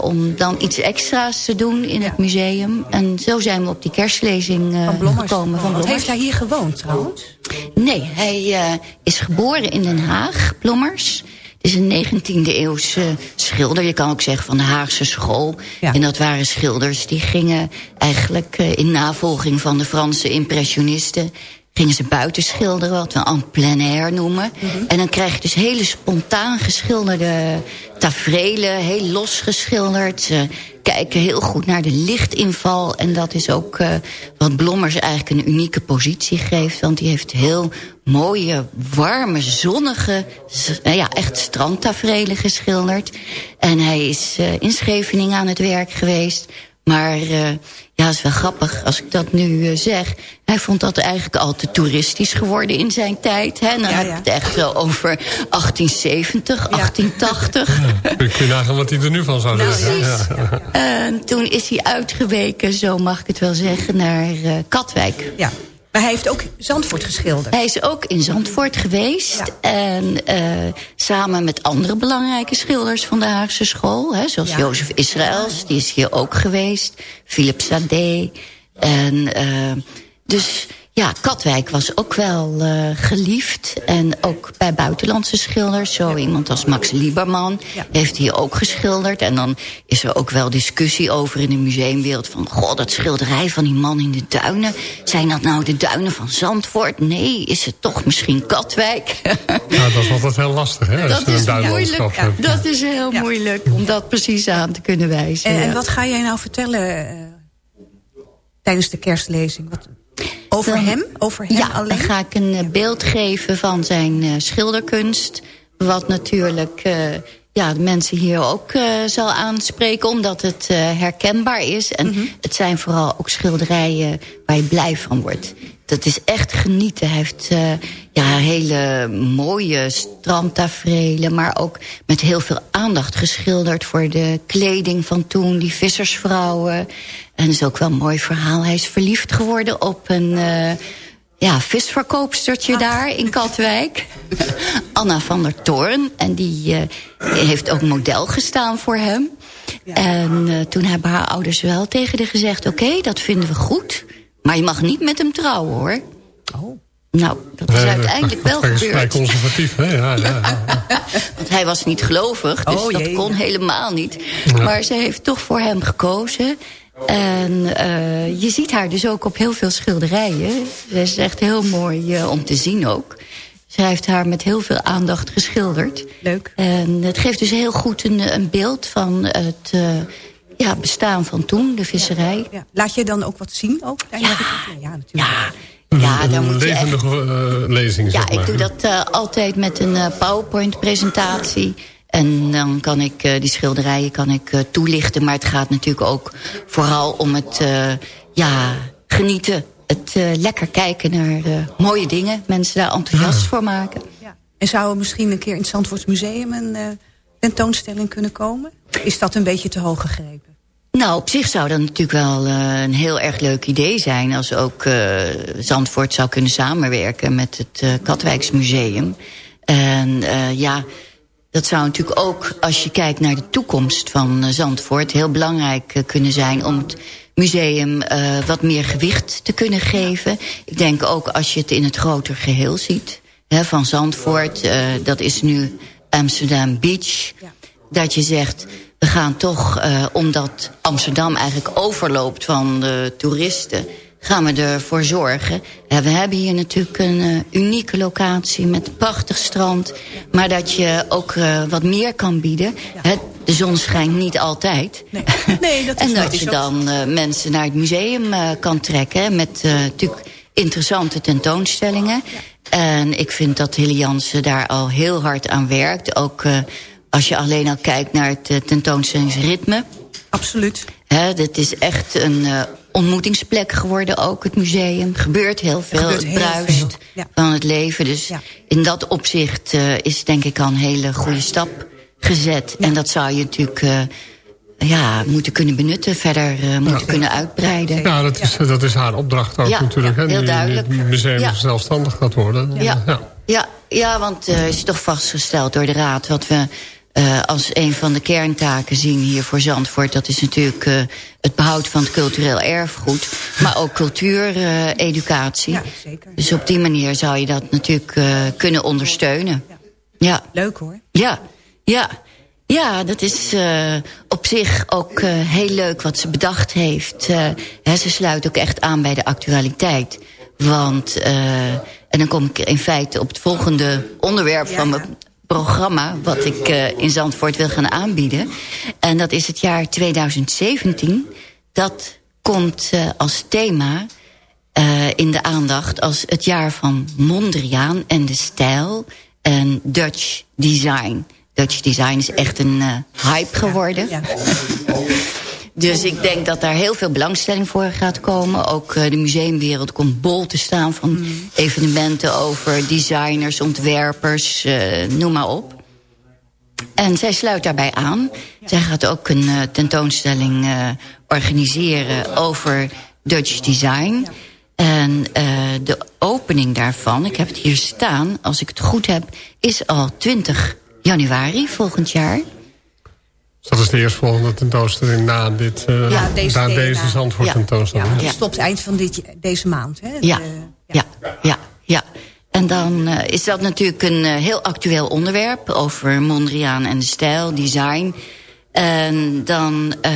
om dan iets extra's te doen in het museum. En zo zijn we op die kerstlezing van gekomen. Van Want heeft hij hier gewoond trouwens? Nee, hij is geboren in Den Haag, Blommers... Het is een 19e eeuwse schilder. Je kan ook zeggen van de Haagse school. Ja. En dat waren schilders die gingen eigenlijk uh, in navolging van de Franse impressionisten... gingen ze buiten schilderen, wat we en plein air noemen. Mhm. Mm -hmm. En dan krijg je dus hele spontaan geschilderde tafereelen, heel los geschilderd. Ze kijken heel goed naar de lichtinval. En dat is ook uh, wat Blommers eigenlijk een unieke positie geeft. Want die heeft heel mooie, warme, zonnige, nou ja, echt strandtaferelen geschilderd. En hij is uh, in Scheveningen aan het werk geweest. Maar uh, ja, het is wel grappig als ik dat nu uh, zeg. Hij vond dat eigenlijk al te toeristisch geworden in zijn tijd. Hè? En dan Ja, heb ja. ik het echt wel over 1870, 1880. Kun je nagaan wat hij er nu van zou Nou, zeggen. precies. Ja. En toen is hij uitgeweken, zo mag ik het wel zeggen, naar uh, Katwijk. Ja. Maar hij heeft ook Zandvoort geschilderd. Hij is ook in Zandvoort geweest. Ja. En uh, samen met andere belangrijke schilders van de Haagse school. Hè, zoals Ja. Jozef Israëls, die is hier ook geweest. Philip Sade. En uh, dus ja, Katwijk was ook wel uh, geliefd. En ook bij buitenlandse schilders. Zo iemand als Max Lieberman Ja. heeft hier ook geschilderd. En dan is er ook wel discussie over in de museumwereld. Van, goh, dat schilderij van die man in de duinen. Zijn dat nou de duinen van Zandvoort? Nee, is het toch misschien Katwijk? Ja, dat is altijd heel lastig, hè? Dat is moeilijk. Dat is heel Ja. moeilijk om dat precies aan te kunnen wijzen. En, wat ga jij nou vertellen eh, tijdens de kerstlezing? Wat, over Dan- hem? Over hem ja, alleen? dan ga ik een eh, beeld geven van zijn eh, schilderkunst. Wat natuurlijk eh, ja, de mensen hier ook eh, zal aanspreken. Omdat het eh, herkenbaar is. En Mhm. het zijn vooral ook schilderijen waar je blij van wordt. Dat is echt genieten. Hij heeft eh, ja, hele mooie strandtaferelen. Maar ook met heel veel aandacht geschilderd voor de kleding van toen. Die vissersvrouwen. En dat is ook wel een mooi verhaal. Hij is verliefd geworden op een... eh, ja, visverkoopstertje daar in Katwijk. Anna van der Toorn. En die eh, heeft ook model gestaan voor hem. En eh, toen hebben haar ouders wel tegen haar gezegd... oké, dat vinden we goed, maar je mag niet met hem trouwen, hoor. Oh. Nou, dat is Nee, uiteindelijk wel dat is vrij gebeurd. conservatief, hè? Ja, ja, ja. <laughs> Want hij was niet gelovig, dus Oh, dat kon helemaal niet. Maar ze heeft toch voor hem gekozen. En eh, je ziet haar dus ook op heel veel schilderijen. Ze is echt heel mooi eh, om te zien ook. Zij heeft haar met heel veel aandacht geschilderd. Leuk. En het geeft dus heel goed een, een beeld van het eh, ja, bestaan van toen, de visserij. Ja. Laat je dan ook wat zien? Ook? Ja, ja, ja natuurlijk. Ja, een moet je echt levendige lezing, ja, zeg maar. ik doe dat eh, altijd met een PowerPoint-presentatie. En dan kan ik eh, die schilderijen kan ik, eh, toelichten. Maar het gaat natuurlijk ook vooral om het eh, ja, genieten. Het eh, lekker kijken naar eh, mooie dingen. Mensen daar enthousiast voor maken. Ja. En zou er misschien een keer in het Zandvoorts Museum een eh, tentoonstelling kunnen komen? Is dat een beetje te hoog gegrepen? Nou, op zich zou dat natuurlijk wel een heel erg leuk idee zijn... als ook eh, Zandvoort zou kunnen samenwerken met het Katwijksmuseum. En eh, ja, dat zou natuurlijk ook, als je kijkt naar de toekomst van eh, Zandvoort... heel belangrijk eh, kunnen zijn om het museum eh, wat meer gewicht te kunnen geven. Ik denk ook als je het in het groter geheel ziet... Hè, van Zandvoort, dat is nu Amsterdam Beach... dat je zegt, we gaan toch, omdat Amsterdam eigenlijk overloopt van de toeristen... gaan we ervoor zorgen. We hebben hier natuurlijk een eh, unieke locatie met een prachtig strand... maar dat je ook eh, wat meer kan bieden. De zon schijnt niet altijd. Nee, nee dat <laughs> is en dat je dan eh, mensen naar het museum kan trekken... met natuurlijk interessante tentoonstellingen. En ik vind dat Hilly Jansen daar al heel hard aan werkt. Ook als je alleen al kijkt naar het tentoonstellingsritme. Absoluut. Hè, het is echt een uh, ontmoetingsplek geworden ook, het museum. Er gebeurt heel veel, gebeurt het heel bruist veel, ja. van het leven. Dus Ja. in dat opzicht uh, is denk ik al een hele goede stap gezet. En dat zou je natuurlijk uh, ja, moeten kunnen benutten, verder uh, moeten kunnen uitbreiden. Ja, dat is, dat is haar opdracht ook Ja, natuurlijk. ja, hè, heel duidelijk. Het museum Ja. zelfstandig gaat worden. Ja, ja. ja. ja, want uh, is toch vastgesteld door de Raad... wat we uh, als een van de kerntaken zien hier voor Zandvoort... dat is natuurlijk uh, het behoud van het cultureel erfgoed... maar ook cultuureducatie. Ja, zeker. Dus op die manier zou je dat natuurlijk uh, kunnen ondersteunen. Ja, Leuk hoor. ja, ja. Ja, dat is uh, op zich ook uh, heel leuk wat ze bedacht heeft. Uh, hè, ze sluit ook echt aan bij de actualiteit. Want, uh, en dan kom ik in feite op het volgende onderwerp Ja, van ja. mijn programma... wat ik uh, in Zandvoort wil gaan aanbieden. En dat is het jaar 2017. Dat komt uh, als thema uh, in de aandacht als het jaar van Mondriaan en de stijl en Dutch design. Dutch design is echt een hype geworden. Ja. Dus ik denk dat daar heel veel belangstelling voor gaat komen. Ook uh, de museumwereld komt bol te staan van Mm. evenementen over designers, ontwerpers, uh, noem maar op. En zij sluit daarbij aan. Zij gaat ook een uh, tentoonstelling organiseren over Dutch design. En de opening daarvan, ik heb het hier staan, als ik het goed heb, is al 20 januari volgend jaar. Dus dat is de eerstvolgende tentoonstelling na, dit, uh, Ja, deze na thema. deze Zandvoort Ja. tentoonstelling. Ja, Ja. het stopt eind van dit, deze maand. Hè? Ja, De- ja, ja, ja. En dan uh, is dat natuurlijk een uh, heel actueel onderwerp... over Mondriaan en de stijl, design. En dan uh,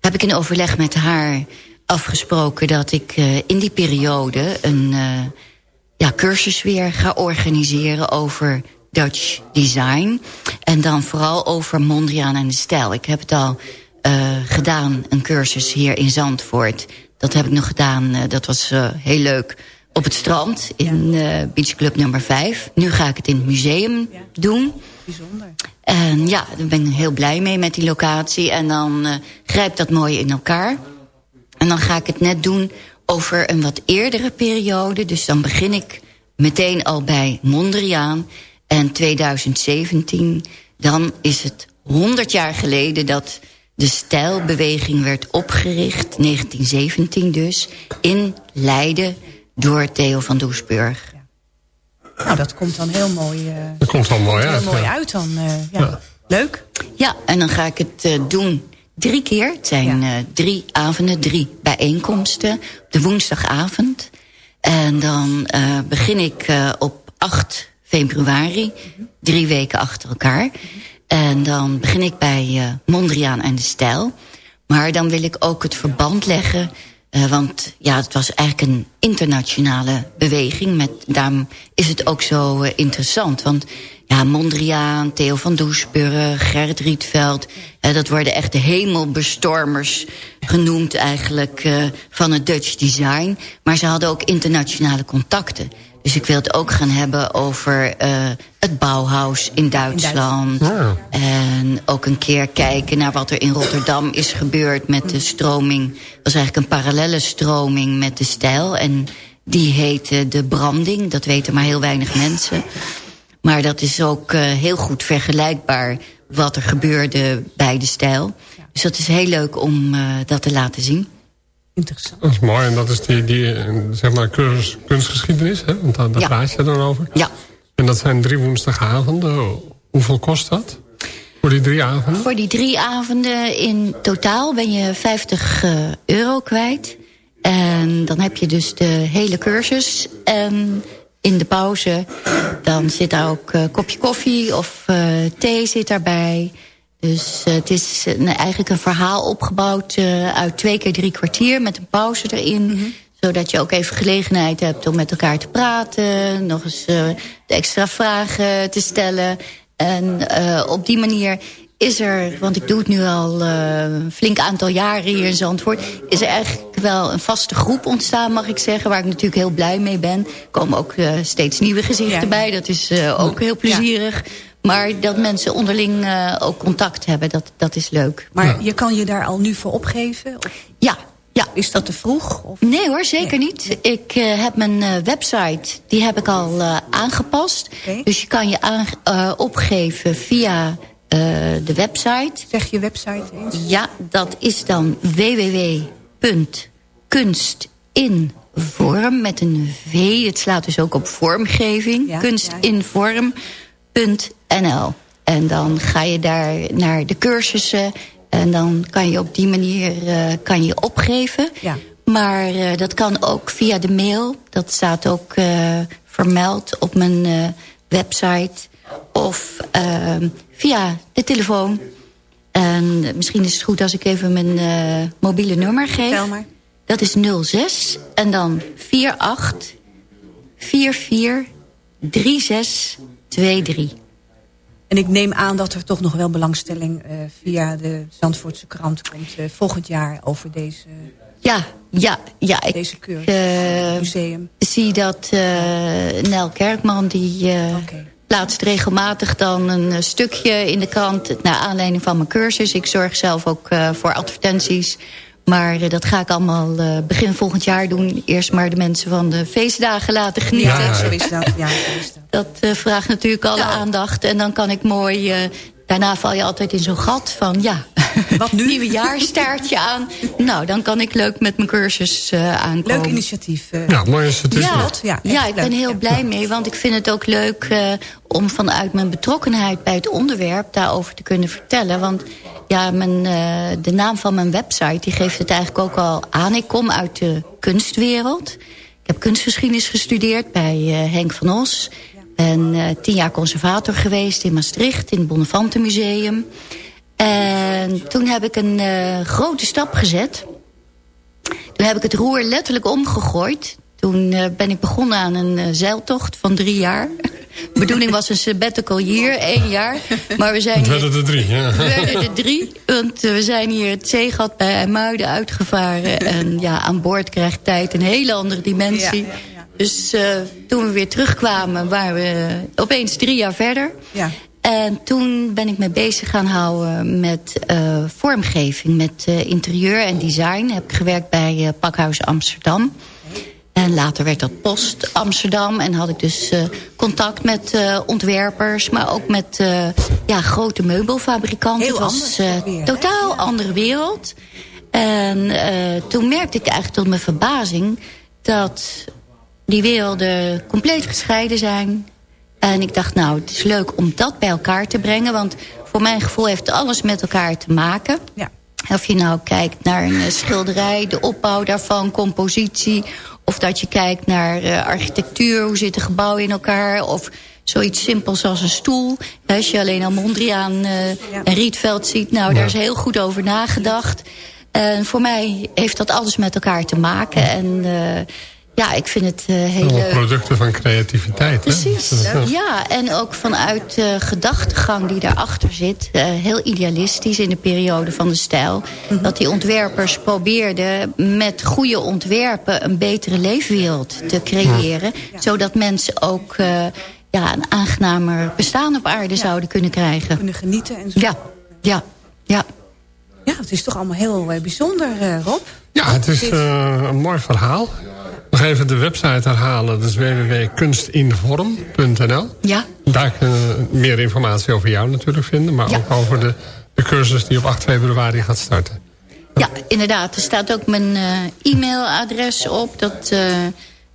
heb ik in overleg met haar afgesproken... dat ik uh, in die periode een uh, ja, cursus weer ga organiseren... over Dutch design. En dan vooral over Mondriaan en de stijl. Ik heb het al uh, gedaan, een cursus hier in Zandvoort. Dat heb ik nog gedaan, uh, dat was uh, heel leuk op het strand in Beach Club nummer 5. Nu ga ik het in het museum Ja. doen. Bijzonder. En ja, daar ben ik heel blij mee met die locatie. En dan grijpt dat mooi in elkaar. En dan ga ik het net doen over een wat eerdere periode. Dus dan begin ik meteen al bij Mondriaan. En 2017, dan is het 100 jaar geleden dat de stijlbeweging werd opgericht. 1917 dus, in Leiden door Theo van Doesburg. Nou, dat komt dan heel mooi, uh, Dat komt wel mooi heel uit. mooi ja. uit dan. uh, ja. Ja. Leuk. Ja, en dan ga ik het uh, doen drie keer. Het zijn Ja. uh, drie avonden, drie bijeenkomsten. Op de woensdagavond. En dan uh, begin ik uh, op 8 februari. Drie weken achter elkaar. En dan begin ik bij uh, Mondriaan en de Stijl. Maar dan wil ik ook het verband leggen... Uh, want ja, het was eigenlijk een internationale beweging. Met, daarom is het ook zo uh, interessant. Want ja, Mondriaan, Theo van Doesburg, Gerrit Rietveld... Dat worden echt de hemelbestormers genoemd eigenlijk... Van het Dutch design. Maar ze hadden ook internationale contacten. Dus ik wil het ook gaan hebben over uh, het Bauhaus in Duitsland. Ja. En ook een keer kijken naar wat er in Rotterdam is gebeurd met de stroming. Dat was eigenlijk een parallele stroming met de stijl. En die heette de branding. Dat weten maar heel weinig mensen. Maar dat is ook uh, heel goed vergelijkbaar wat er gebeurde bij de stijl. Dus dat is heel leuk om uh, dat te laten zien. Interessant. Dat is mooi. En dat is die, die eh, zeg maar, cursus kunstgeschiedenis. Hè? Want daar, daar Ja. praat je dan over. Ja, En dat zijn drie woensdagavonden. Hoeveel kost dat? Voor die drie avonden? Voor die drie avonden in totaal ben je 50 uh, euro kwijt. En dan heb je dus de hele cursus. En in de pauze dan zit daar ook een kopje koffie of uh, thee zit daarbij. Dus uh, het is een, eigenlijk een verhaal opgebouwd uh, uit twee keer drie kwartier... met een pauze erin. Mm -hmm. Zodat je ook even gelegenheid hebt om met elkaar te praten. Nog eens uh, de extra vragen te stellen. En op die manier is er, want ik doe het nu al een flink aantal jaren hier in Zandvoort... is er eigenlijk wel een vaste groep ontstaan, mag ik zeggen... waar ik natuurlijk heel blij mee ben. Er komen ook steeds nieuwe gezichten ja. bij, dat is ook heel plezierig. Ja. Maar dat mensen onderling ook contact hebben, dat, dat is leuk. Maar ja. je kan je daar al nu voor opgeven? Of? Ja, ja. Is dat te vroeg? Of? Nee hoor, zeker nee. niet. Ik uh, heb mijn uh, website, die heb ik al uh, aangepast. Okay. Dus je kan je aan, opgeven via de website. Zeg je website eens. Ja, dat is dan www.kunstinvorm met een V. Het slaat dus ook op vormgeving. Ja, Kunstinvorm.nl En dan ga je daar naar de cursussen... En dan kan je op die manier uh, kan je opgeven. Ja. Maar uh, dat kan ook via de mail. Dat staat ook uh, vermeld op mijn website. Of ehm, via de telefoon. En misschien is het goed als ik even mijn mobiele nummer geef. Tel maar. Dat is 06 en dan 48 44 36 23. En ik neem aan dat er toch nog wel belangstelling uh, via de Zandvoortse krant komt uh, volgend jaar over deze, ja, ja, ja, deze cursus, uh, museum. zie dat Nel Kerkman die okay. plaatst regelmatig dan een stukje in de krant naar aanleiding van mijn cursus. Ik zorg zelf ook voor advertenties. Maar uh, dat ga ik allemaal uh, begin volgend jaar doen. Eerst maar de mensen van de feestdagen laten genieten. Ja, zo is dat. Ja, zo is dat. dat uh, vraagt natuurlijk alle ja. aandacht. En dan kan ik mooi... daarna val je altijd in zo'n gat van... ja, <laughs> Wat nu? nieuwe jaarstaartje aan. Nou, dan kan ik leuk met mijn cursus aankomen. Leuk initiatief. ja, mooi initiatief. Ja, ja, ja ik ben heel blij mee. Want ik vind het ook leuk om vanuit mijn betrokkenheid bij het onderwerp... daarover te kunnen vertellen. Want ja, mijn, uh, de naam van mijn website die geeft het eigenlijk ook al aan. Ik kom uit de kunstwereld. Ik heb kunstgeschiedenis gestudeerd bij uh, Henk van Os. En uh, tien jaar conservator geweest in Maastricht, in het Bonnefantenmuseum. En toen heb ik een grote stap gezet. Toen heb ik het roer letterlijk omgegooid. Toen ben ik begonnen aan een zeiltocht van drie jaar. De bedoeling was een sabbatical year, één jaar. Maar we zijn het werden er drie, ja. We werden er drie, want we zijn hier het zeegat bij IJmuiden uitgevaren. En ja, aan boord krijgt tijd een hele andere dimensie. Ja, ja, ja. Dus uh, toen we weer terugkwamen, waren we opeens drie jaar verder. Ja. En toen ben ik me bezig gaan houden met uh, vormgeving, met uh, interieur en design. Heb ik gewerkt bij Pakhuis Amsterdam. En later werd dat Post Amsterdam. En had ik dus uh, contact met uh, ontwerpers. Maar ook met uh, ja, grote meubelfabrikanten. Heel het was weer, totaal ja. andere wereld. En toen merkte ik eigenlijk tot mijn verbazing... dat die werelden compleet gescheiden zijn. En ik dacht, nou, het is leuk om dat bij elkaar te brengen. Want voor mijn gevoel heeft alles met elkaar te maken. Ja. Of je nou kijkt naar een schilderij, de opbouw daarvan, compositie... of dat je kijkt naar uh, architectuur, hoe zitten gebouwen in elkaar... of zoiets simpels als een stoel. Als je alleen al Mondriaan uh, ja. en Rietveld ziet, nou, daar is heel goed over nagedacht. En voor mij heeft dat alles met elkaar te maken. En uh, ja, ik vind het uh, heel leuk. producten van creativiteit. Precies, hè? ja. En ook vanuit de uh, gedachtegang die daarachter zit. Uh, heel idealistisch in de periode van de stijl. Mm -hmm. Dat die ontwerpers probeerden met goede ontwerpen... een betere leefwereld te creëren. Ja. Zodat mensen ook ja, een aangenamer bestaan op aarde ja. zouden kunnen krijgen. Kunnen genieten en zo. Ja, ja, ja. Ja, het is toch allemaal heel bijzonder, Rob. Ja, het is een mooi verhaal. Nog even de website herhalen. Dat is www.kunstinvorm.nl. Ja. Daar kun je meer informatie over jou natuurlijk vinden. Maar ja. ook over de, de cursus die op 8 februari gaat starten. Ja, inderdaad. Er staat ook mijn uh, e-mailadres op. Dat uh,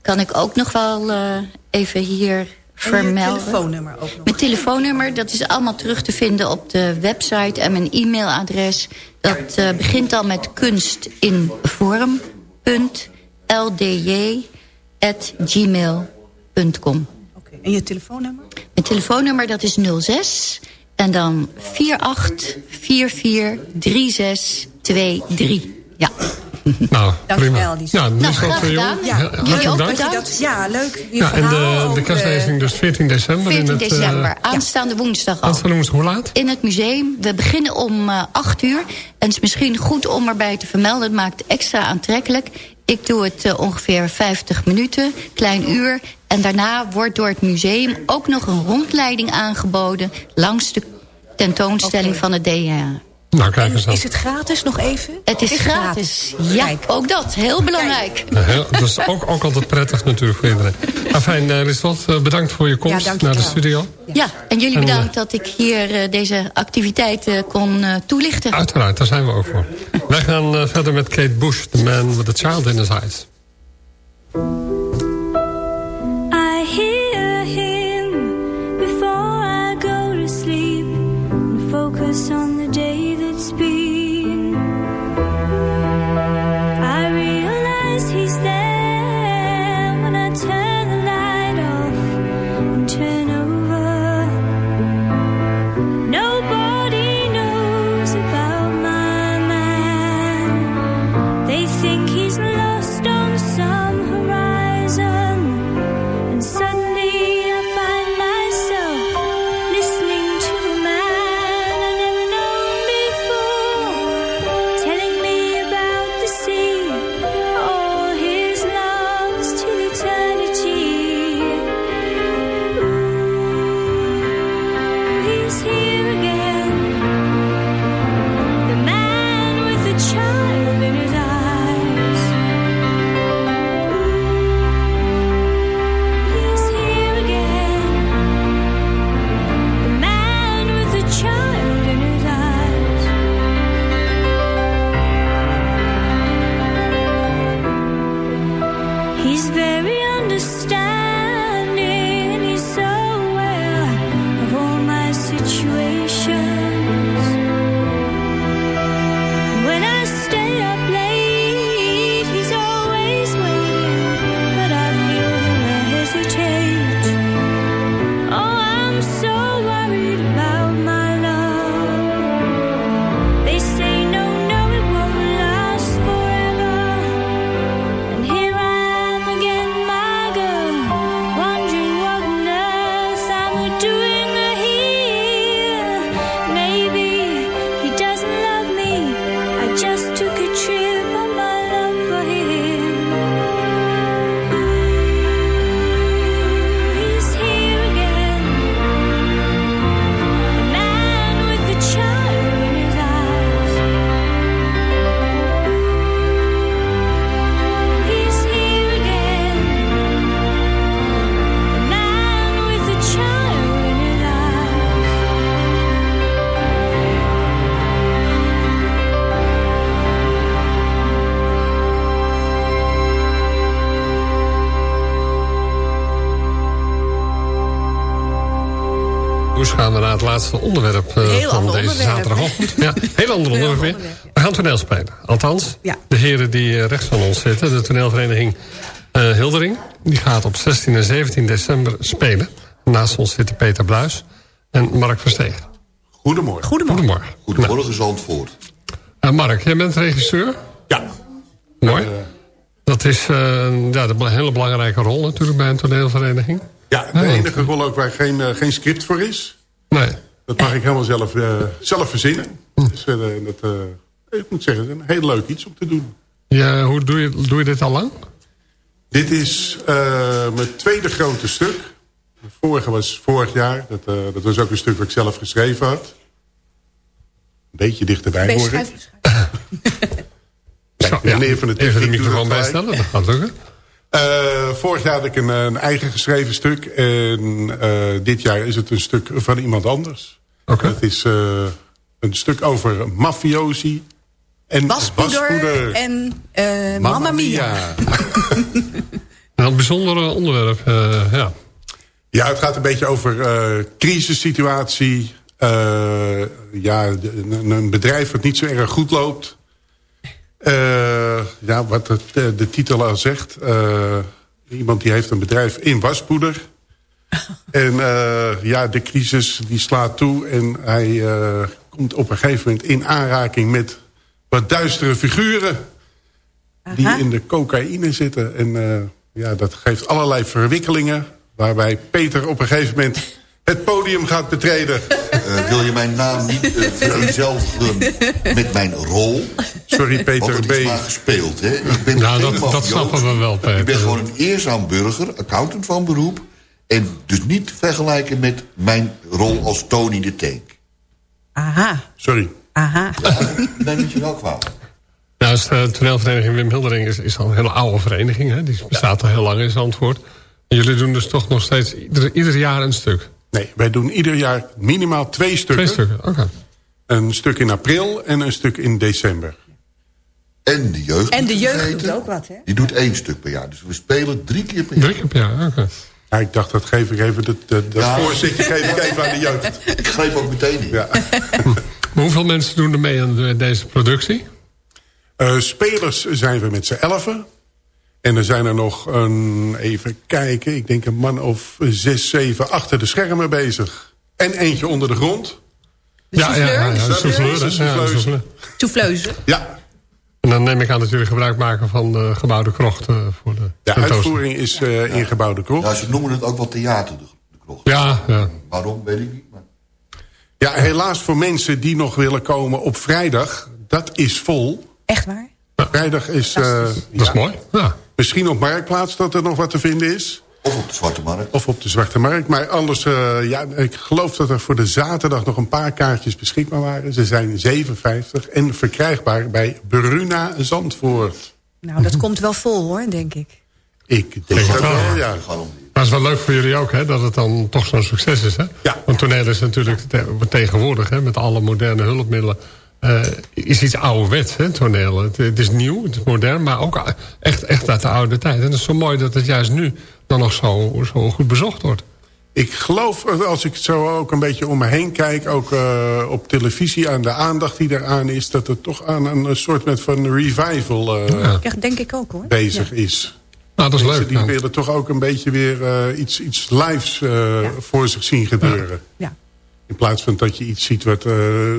kan ik ook nog wel uh, even hier vermelden. En telefoonnummer ook nog. Mijn telefoonnummer, dat is allemaal terug te vinden op de website. En mijn e-mailadres, dat begint al met kunstinvorm.nl ldj.gmail.com. Oké, en je telefoonnummer? Mijn telefoonnummer dat is 06 en dan 48 44 36 23. Ja. Nou, Dankjewel, prima. Nou, dus graag gedaan. Ja, Ja, jullie ook dank. bedankt. Dat, ja, leuk. Je Ja, en de, de kerslezing dus 14 december. 14 in het, eh, december, aanstaande woensdag al. Aanstaande woensdag, hoe laat? In het museum. We beginnen om eh 8 uur. En het is misschien goed om erbij te vermelden. Het maakt het extra aantrekkelijk. Ik doe het eh, ongeveer 50 minuten, klein uur. En daarna wordt door het museum ook nog een rondleiding aangeboden... langs de tentoonstelling van het DHA. Nou, kijk En eens aan. is het gratis nog even? Het is gratis. Ja, Kijk. ook dat. Heel belangrijk. Ja, heel- dat is ook, ook altijd prettig natuurlijk voor iedereen. <laughs> Maar fijn, uh, Lisbeth, eh, bedankt voor je komst Ja, naar de studio. Ja, en jullie En, eh, bedankt dat ik hier eh, deze activiteiten kon eh, toelichten. Uiteraard, daar zijn we ook voor. Wij gaan eh, verder met Kate Bush, The Man with the Child in His Eyes. On the day that's been. Laatste onderwerp eh, Heel van ander deze onderwerp, zaterdagochtend. <laughs> Ja, heel ander onderwerp weer. We gaan toneel spelen. Althans, Ja. de heren die eh, rechts van ons zitten, de toneelvereniging eh, Hildering... die gaat op 16 en 17 december spelen. Naast ons zitten Peter Bluis en Mark Versteeg. Goedemorgen. Goedemorgen. Goedemorgen. Goedemorgen, Zandvoort. Eh, Mark, jij bent regisseur. Ja. Mooi. Dat is eh, ja, de hele belangrijke rol natuurlijk bij een toneelvereniging. Ja, de enige rol ook waar geen, geen script voor is. Nee. Dat mag ik helemaal zelf, eh, zelf verzinnen. Dus, eh, dat, eh, ik moet zeggen, het is een heel leuk iets om te doen. Ja, hoe doe je, doe je dit al lang? Dit is eh, mijn tweede grote stuk. De vorige was vorig jaar. Dat, eh, dat was ook een stuk wat ik zelf geschreven had. Een beetje dichterbij hoor ik. <laughs> even de techniek even de microfoon bijstellen, dat gaat lukken. Eh, vorig jaar had ik een, een eigen geschreven stuk. En eh, dit jaar is het een stuk van iemand anders. Oké. Het is eh, een stuk over mafiosi. En Waspoeder en eh Mamma Mia. <laughs> Nou, een bijzonder eh, onderwerp, eh, ja. Ja, het gaat een beetje over eh crisissituatie. Eh, ja, een, een bedrijf wat niet zo erg goed loopt. Eh, ja, wat het, eh, de titel al zegt. eh, iemand die heeft een bedrijf in waspoeder. <laughs> en ja, de crisis die slaat toe. En hij komt op een gegeven moment in aanraking met wat duistere figuren. die in de cocaïne zitten. En ja, dat geeft allerlei verwikkelingen... waarbij Peter op een gegeven moment <laughs> het podium gaat betreden. <laughs> Eh, wil je mijn naam niet uh, vereenzelvigen met mijn rol? Sorry Want Peter het B. is maar gespeeld, hè? Ik ben Nou, dat- dat snappen we wel, Peter. Ik ben gewoon een eerzaam burger, accountant van beroep... en dus niet vergelijken met mijn rol als Tony de Tank. Aha, Sorry. aha. Neem het je wel kwalijk. Nou, is de toneelvereniging Wim Hildering is, is al een hele oude vereniging. Hè? Die bestaat al heel lang in Zandvoort. En jullie doen dus toch nog steeds ieder, ieder jaar een stuk. Nee, wij doen ieder jaar minimaal twee stukken. Twee stukken, oké. Een stuk in april en een stuk in december. En de jeugd En de jeugd vergeten, doet ook wat, hè? Die doet één stuk per jaar. Dus we spelen drie keer per jaar. Drie keer per jaar, oké. Ja, ik dacht, dat geef ik even, dat, dat, dat Ja. voorzitje geef ik even aan de jeugd. <laughs> Ik greep ook meteen in. Ja. <laughs> Maar hoeveel mensen doen er mee aan de- deze productie? Eh, spelers zijn we met z'n elfen. En er zijn er nog een, even kijken, ik denk een man of zes, zeven achter de schermen bezig. En eentje onder de grond. ja, ja, ja, ja. Ja, de souffleur. Souffleuze. Ja, En dan neem ik aan dat jullie gebruik maken van de gebouwde krocht voor de tentoonstelling. uitvoering is eh ingebouwde kroeg. Nou, ze noemen het ook wel theater, de, de krocht. Ja, ja. Waarom, weet ik niet. Maar... Ja, helaas voor mensen die nog willen komen op vrijdag, dat is vol. Echt waar? Vrijdag is... eh, dat is ja, mooi. Ja. Misschien op Marktplaats dat er nog wat te vinden is. Of op de Zwarte Markt. Of op de Zwarte Markt. Maar anders, eh, ja, ik geloof dat er voor de zaterdag nog een paar kaartjes beschikbaar waren. Ze zijn 57 en verkrijgbaar bij Bruna Zandvoort. Nou, dat komt wel vol, hoor, denk ik. Ik denk dat wel. ja. Maar het is wel leuk voor jullie ook, hè, dat het dan toch zo'n succes is. Hè? Ja. Want toneel is natuurlijk te- tegenwoordig, hè, met alle moderne hulpmiddelen... eh, is iets ouderwets, hè, toneel. Het, het is nieuw, het is modern, maar ook echt, echt uit de oude tijd. En het is zo mooi dat het juist nu dan nog zo, zo goed bezocht wordt. Ik geloof, als ik zo ook een beetje om me heen kijk... ook eh, op televisie aan de aandacht die eraan is... dat het toch aan een soort van revival eh, Ja. Denk ik ook, hoor. bezig Ja. is. Nou, dat is Mensen leuk. die dan. willen toch ook een beetje weer eh, iets, iets lives voor zich zien gebeuren. Ja. In plaats van dat je iets ziet wat eh,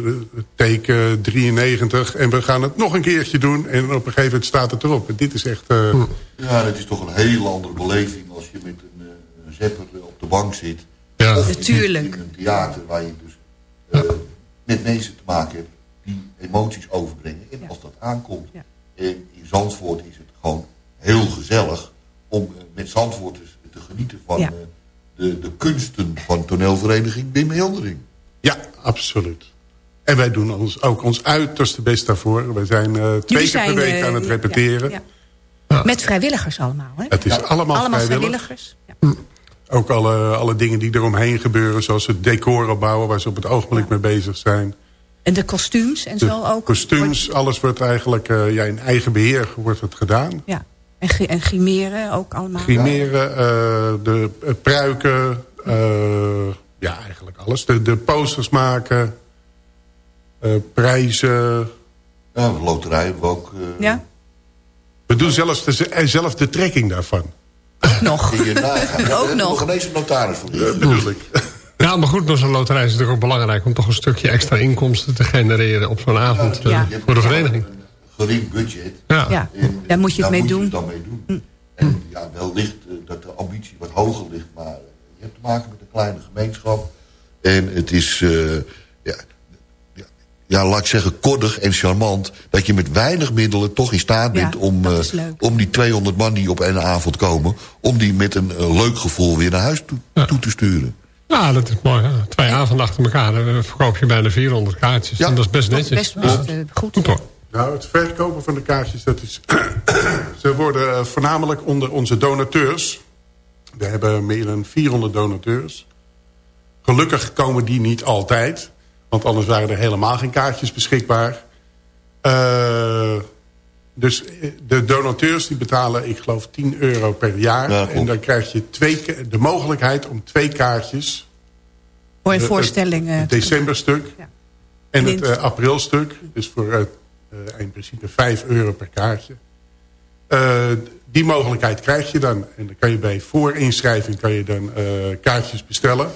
teken 93... en we gaan het nog een keertje doen en op een gegeven moment staat het erop. En dit is echt... eh, Ja, dat is toch een hele andere beleving als je met een, eh, een zepper op de bank zit. Ja. Of Natuurlijk. in een theater waar je dus eh, met mensen te maken hebt die emoties overbrengen. En als dat aankomt, Ja. en in Zandvoort is het gewoon heel gezellig om met Zandvoorters te genieten van Ja. Eh, de, de kunsten van toneelvereniging Wim Hildering. ja, absoluut. En wij doen ons, ook ons uiterste best daarvoor. Wij zijn eh, twee keer per week eh, aan het ja, repeteren. ja, ja. Met vrijwilligers allemaal, hè? Het is allemaal, allemaal vrijwillig. vrijwilligers. Ja. Ook alle, alle dingen die eromheen gebeuren, zoals het decor opbouwen... waar ze op het ogenblik mee bezig zijn. En de kostuums en De zo ook. kostuums, alles wordt eigenlijk eh, ja, in eigen beheer wordt het gedaan. Ja. En, gri- en grimeren ook allemaal. Grimeren, eh, de eh, pruiken, eh, ja eigenlijk alles. De, de posters maken, eh, prijzen. Ja, de loterij hebben we ook. eh, Ja, We doen zelfs de, zelf de trekking daarvan. nog. Ook nog. <laughs> nog ineens een notaris voor. Bedoel ik. Ja, <laughs> maar goed, door zo'n loterij is het natuurlijk ook belangrijk... om toch een stukje extra inkomsten te genereren op zo'n avond Ja. Voor de vereniging. Gering budget. Ja. Ja, En daar moet je het mee doen. Hm. dan mee doen. En ja, wellicht eh, dat de ambitie wat hoger ligt, maar eh, je hebt te maken met een kleine gemeenschap. En het is, eh, ja, ja, ja, laat ik zeggen, koddig en charmant... dat je met weinig middelen toch in staat Ja, bent om, dat eh, is om die 200 man die op een avond komen... om die met een leuk gevoel weer naar huis toe, toe te sturen. Ja, dat is mooi. Hè? Twee avonden achter elkaar, dan verkoop je bijna 400 kaartjes. Ja. En dat is best netjes. best, best eh, goed. Goed hoor. Nou, het verkopen van de kaartjes, dat is... <coughs> ze worden eh, voornamelijk onder onze donateurs. We hebben meer dan 400 donateurs. Gelukkig komen die niet altijd. Want anders waren er helemaal geen kaartjes beschikbaar. Eh, dus eh, de donateurs die betalen, ik geloof, 10 euro per jaar. Ja, en dan krijg je twee, de mogelijkheid om twee kaartjes... Voor een voorstelling. Het decemberstuk Ja. en het eh, aprilstuk. Dus voor in principe 5 euro per kaartje. Eh, die mogelijkheid krijg je dan. En dan kan je bij voorinschrijving kan je dan eh, kaartjes bestellen.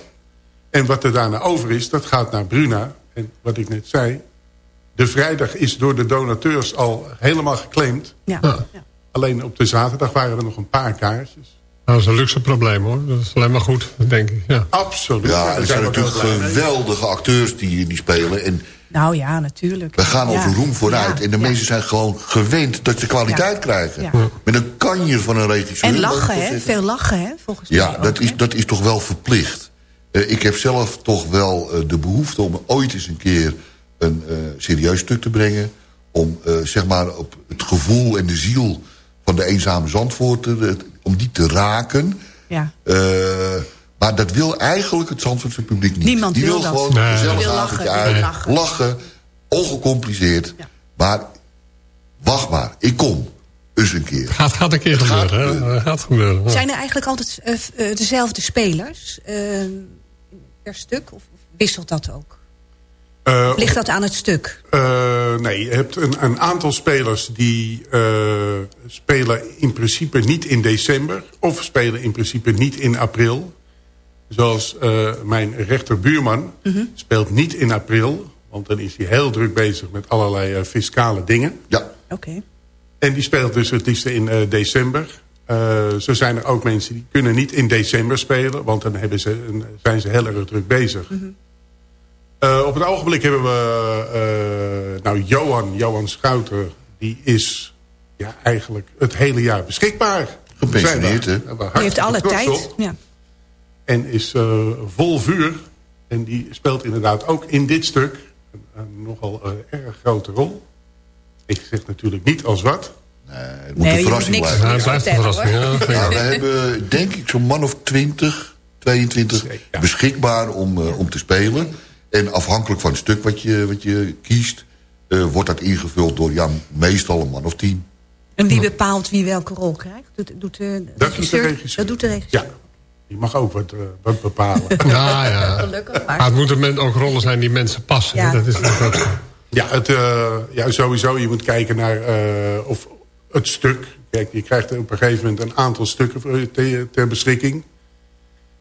En wat er daarna over is, dat gaat naar Bruna. En wat ik net zei, de vrijdag is door de donateurs al helemaal geclaimd. Ja. Alleen op de zaterdag waren er nog een paar kaartjes. Nou, dat is een luxe probleem hoor. Dat is alleen maar goed, denk ik. Ja. Absoluut. Ja, er zijn natuurlijk ook blij mee. geweldige acteurs die, die spelen. En Nou ja, natuurlijk. we gaan Ja. over roem vooruit. Ja, En de mensen zijn gewoon gewend dat ze kwaliteit krijgen. Met een kanjer van een regisseur. En lachen, hè? Veel lachen, hè? Volgens mij Ja, ook, dat is, hè? dat is toch wel verplicht. Eh, ik heb zelf toch wel eh, de behoefte om ooit eens een keer een eh, serieus stuk te brengen. Om zeg maar op het gevoel en de ziel van de eenzame Zandvoorter, om die te raken. Ja. Maar dat wil eigenlijk het Zandvoortse publiek niet. Niemand die wil gewoon Nee. gezellig Wil lachen, wil uit, lachen. lachen, ongecompliceerd. Maar wacht maar, ik kom eens een keer. Gaat, gaat een keer Het gaat gebeuren. hè? Dat gaat gebeuren. ja. Zijn er eigenlijk altijd eh, eh, dezelfde spelers eh, per stuk? Of wisselt dat ook? Eh, Ligt dat aan het stuk? Eh, nee, je hebt een, een aantal spelers die eh, spelen in principe niet in december... of spelen in principe niet in april. Zoals eh, mijn rechterbuurman speelt niet in april... want dan is hij heel druk bezig met allerlei eh, fiscale dingen. Ja. Oké. En die speelt dus het liefst in eh, december. Eh, zo zijn er ook mensen die kunnen niet in december spelen... want dan hebben ze, een- zijn ze heel erg druk bezig. Eh, op het ogenblik hebben we... eh, nou, Johan, Johan Schouten... die is ja, eigenlijk het hele jaar beschikbaar. Gepensioneerd, hè? Die heeft alle tijd. op. Ja. En is eh, vol vuur. En die speelt inderdaad ook in dit stuk... een, een nogal eh, erg grote rol. Ik zeg natuurlijk niet als wat... Nee, het moet Nee, een je verrassing blijven. Ja, het blijft een verrassing. Ja, we hebben denk ik zo'n man of 20, 22 Ja. beschikbaar om, eh, om te spelen. En afhankelijk van het stuk wat je, wat je kiest... eh, wordt dat ingevuld door ja, meestal een man of 10. En wie bepaalt wie welke rol krijgt? Doet, doet de, Dat doet de regisseur. Dat doet de regisseur. Ja, die mag ook wat, eh, wat bepalen. <laughs> Ja, ja. Gelukkig maar. Maar het moeten ook rollen zijn die mensen passen. Ja. Dat is zo. Ja, het, eh, ja, sowieso. Je moet kijken naar eh, of het stuk. Kijk, je krijgt op een gegeven moment een aantal stukken je ter beschikking.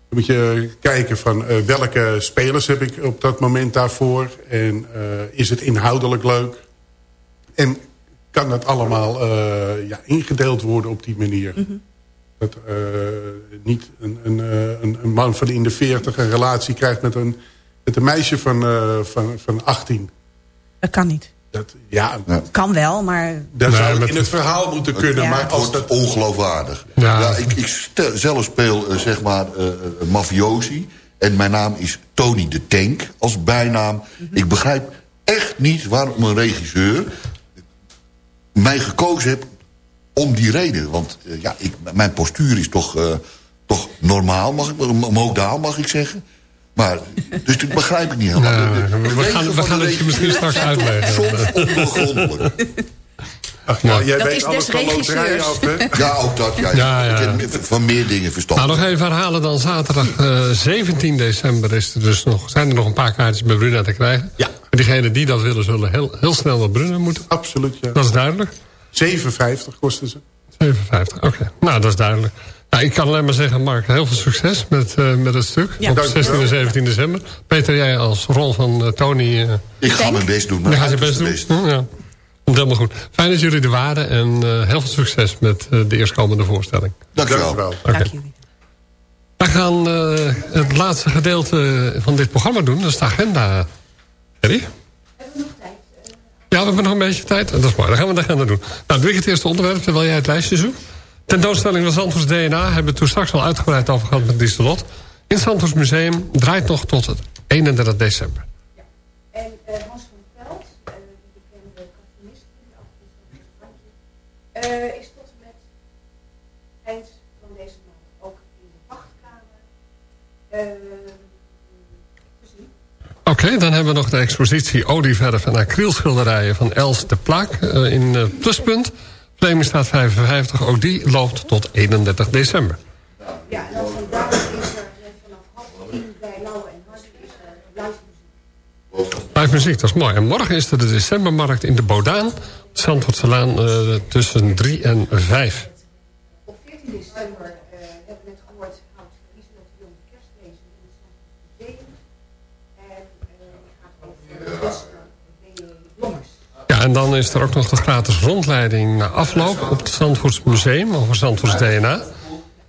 Dan moet je kijken van eh, welke spelers heb ik op dat moment daarvoor. En eh, is het inhoudelijk leuk? En kan dat allemaal eh, ja, ingedeeld worden op die manier? Dat eh, niet een, een, eh, een, een man van in de 40 een relatie krijgt met een, met een meisje van, eh, van, van 18. Dat kan niet. Dat, ja, Kan wel, maar... dat Nee, zou in het verhaal moeten kunnen. Ja. Maar Het als wordt dat, ongeloofwaardig. Ja. Ja. ik, ik stel- zelf speel zeg maar eh, mafiosi. En mijn naam is Tony de Tank als bijnaam. Ik begrijp echt niet waarom een regisseur mij gekozen heeft om die reden. Want eh, ja, ik, mijn postuur is toch, eh, toch normaal, mag ik, modaal mag ik zeggen. Maar, dus dat begrijp ik niet helemaal. Ja, De- de- de we gaan- we gaan het je misschien straks uitleggen. Soms ondoorgrondelijk. ach, ja, jij Dat weet is alles van loterijen regisseurs. af, hè? <laughs> Ja, ook dat. Ja, Ja, ja. Ik heb van meer dingen verstand. Nou, nog even herhalen dan zaterdag eh, 17 december is er dus nog, zijn er nog een paar kaartjes bij Bruna te krijgen. Ja. En diegenen die dat willen zullen heel, heel snel naar Bruna moeten. Absoluut, ja. Dat is duidelijk. 7,50 kosten ze. 57, oké. Nou, dat is duidelijk. Nou, ik kan alleen maar zeggen, Mark, heel veel succes met, eh, met het stuk. Ja. Op Dank je 16 en wel. 17 december. Peter, jij als rol van eh, Tony... eh Ik ga mijn best doen. die Mijn gaat je best doen. Hm, Ja. Komt helemaal goed. Fijn dat jullie er waren en eh, heel veel succes met de eerstkomende voorstelling. Dankjewel. Dankjewel. Dank jullie. We gaan eh, het laatste gedeelte van dit programma doen. Dat is de agenda. Harry? Ja, we hebben nog een beetje tijd. Dat is mooi, dan gaan we de agenda doen. Nou, doe ik het eerste onderwerp, terwijl jij het lijstje zoekt. Tentoonstelling van Zandvoors DNA hebben we toen straks al uitgebreid over gehad met Dieselot. In het Museum draait nog tot het 31 december. En uh, Hans van Pelt, uh, die bekende cartoonist, uh, is tot en met eind van deze maand ook in de wachtkamer. Uh, te zien. Oké, dan hebben we nog de expositie olieverf en acrylschilderijen van Els de Plaak eh, in eh, Pluspunt. Premiestraat 55, ook die loopt tot 31 december. Ja, en dan vandaag is er eh, vanaf half tien bij Lauwe en Hart is er live muziek. Live muziek, dat is mooi. En morgen is er de decembermarkt in de Bodaan. Op de Zandvoortselaan eh, tussen 3 en 5. Op 14 december uh, hebben we net gehoord, houdt Lieselot de Jong kerstlezing in het Zandvoort Museum. En uh, die gaat over Wester B.J. Blommers. En dan is er ook nog de gratis rondleiding na afloop... op het Zandvoorts Museum over Zandvoorts DNA.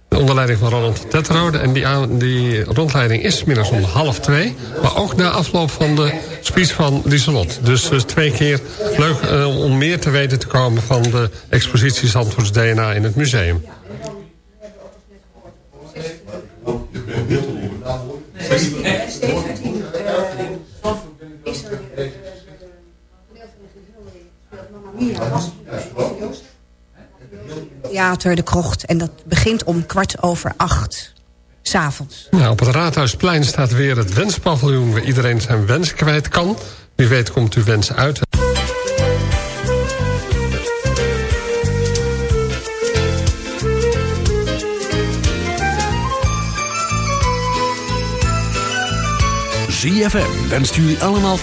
Onder leiding van Roland Tetrode. En die, die rondleiding is middags om half twee. Maar ook na afloop van de speech van Lieselot. Dus, dus twee keer leuk uh, om meer te weten te komen... van de expositie Zandvoorts DNA in het museum. Theater De Krocht. En dat begint om kwart over acht. S'avonds. Nou, op het Raadhuisplein staat weer het wenspaviljoen... waar iedereen zijn wens kwijt kan. Wie weet komt uw wens uit. ZFM wenst jullie allemaal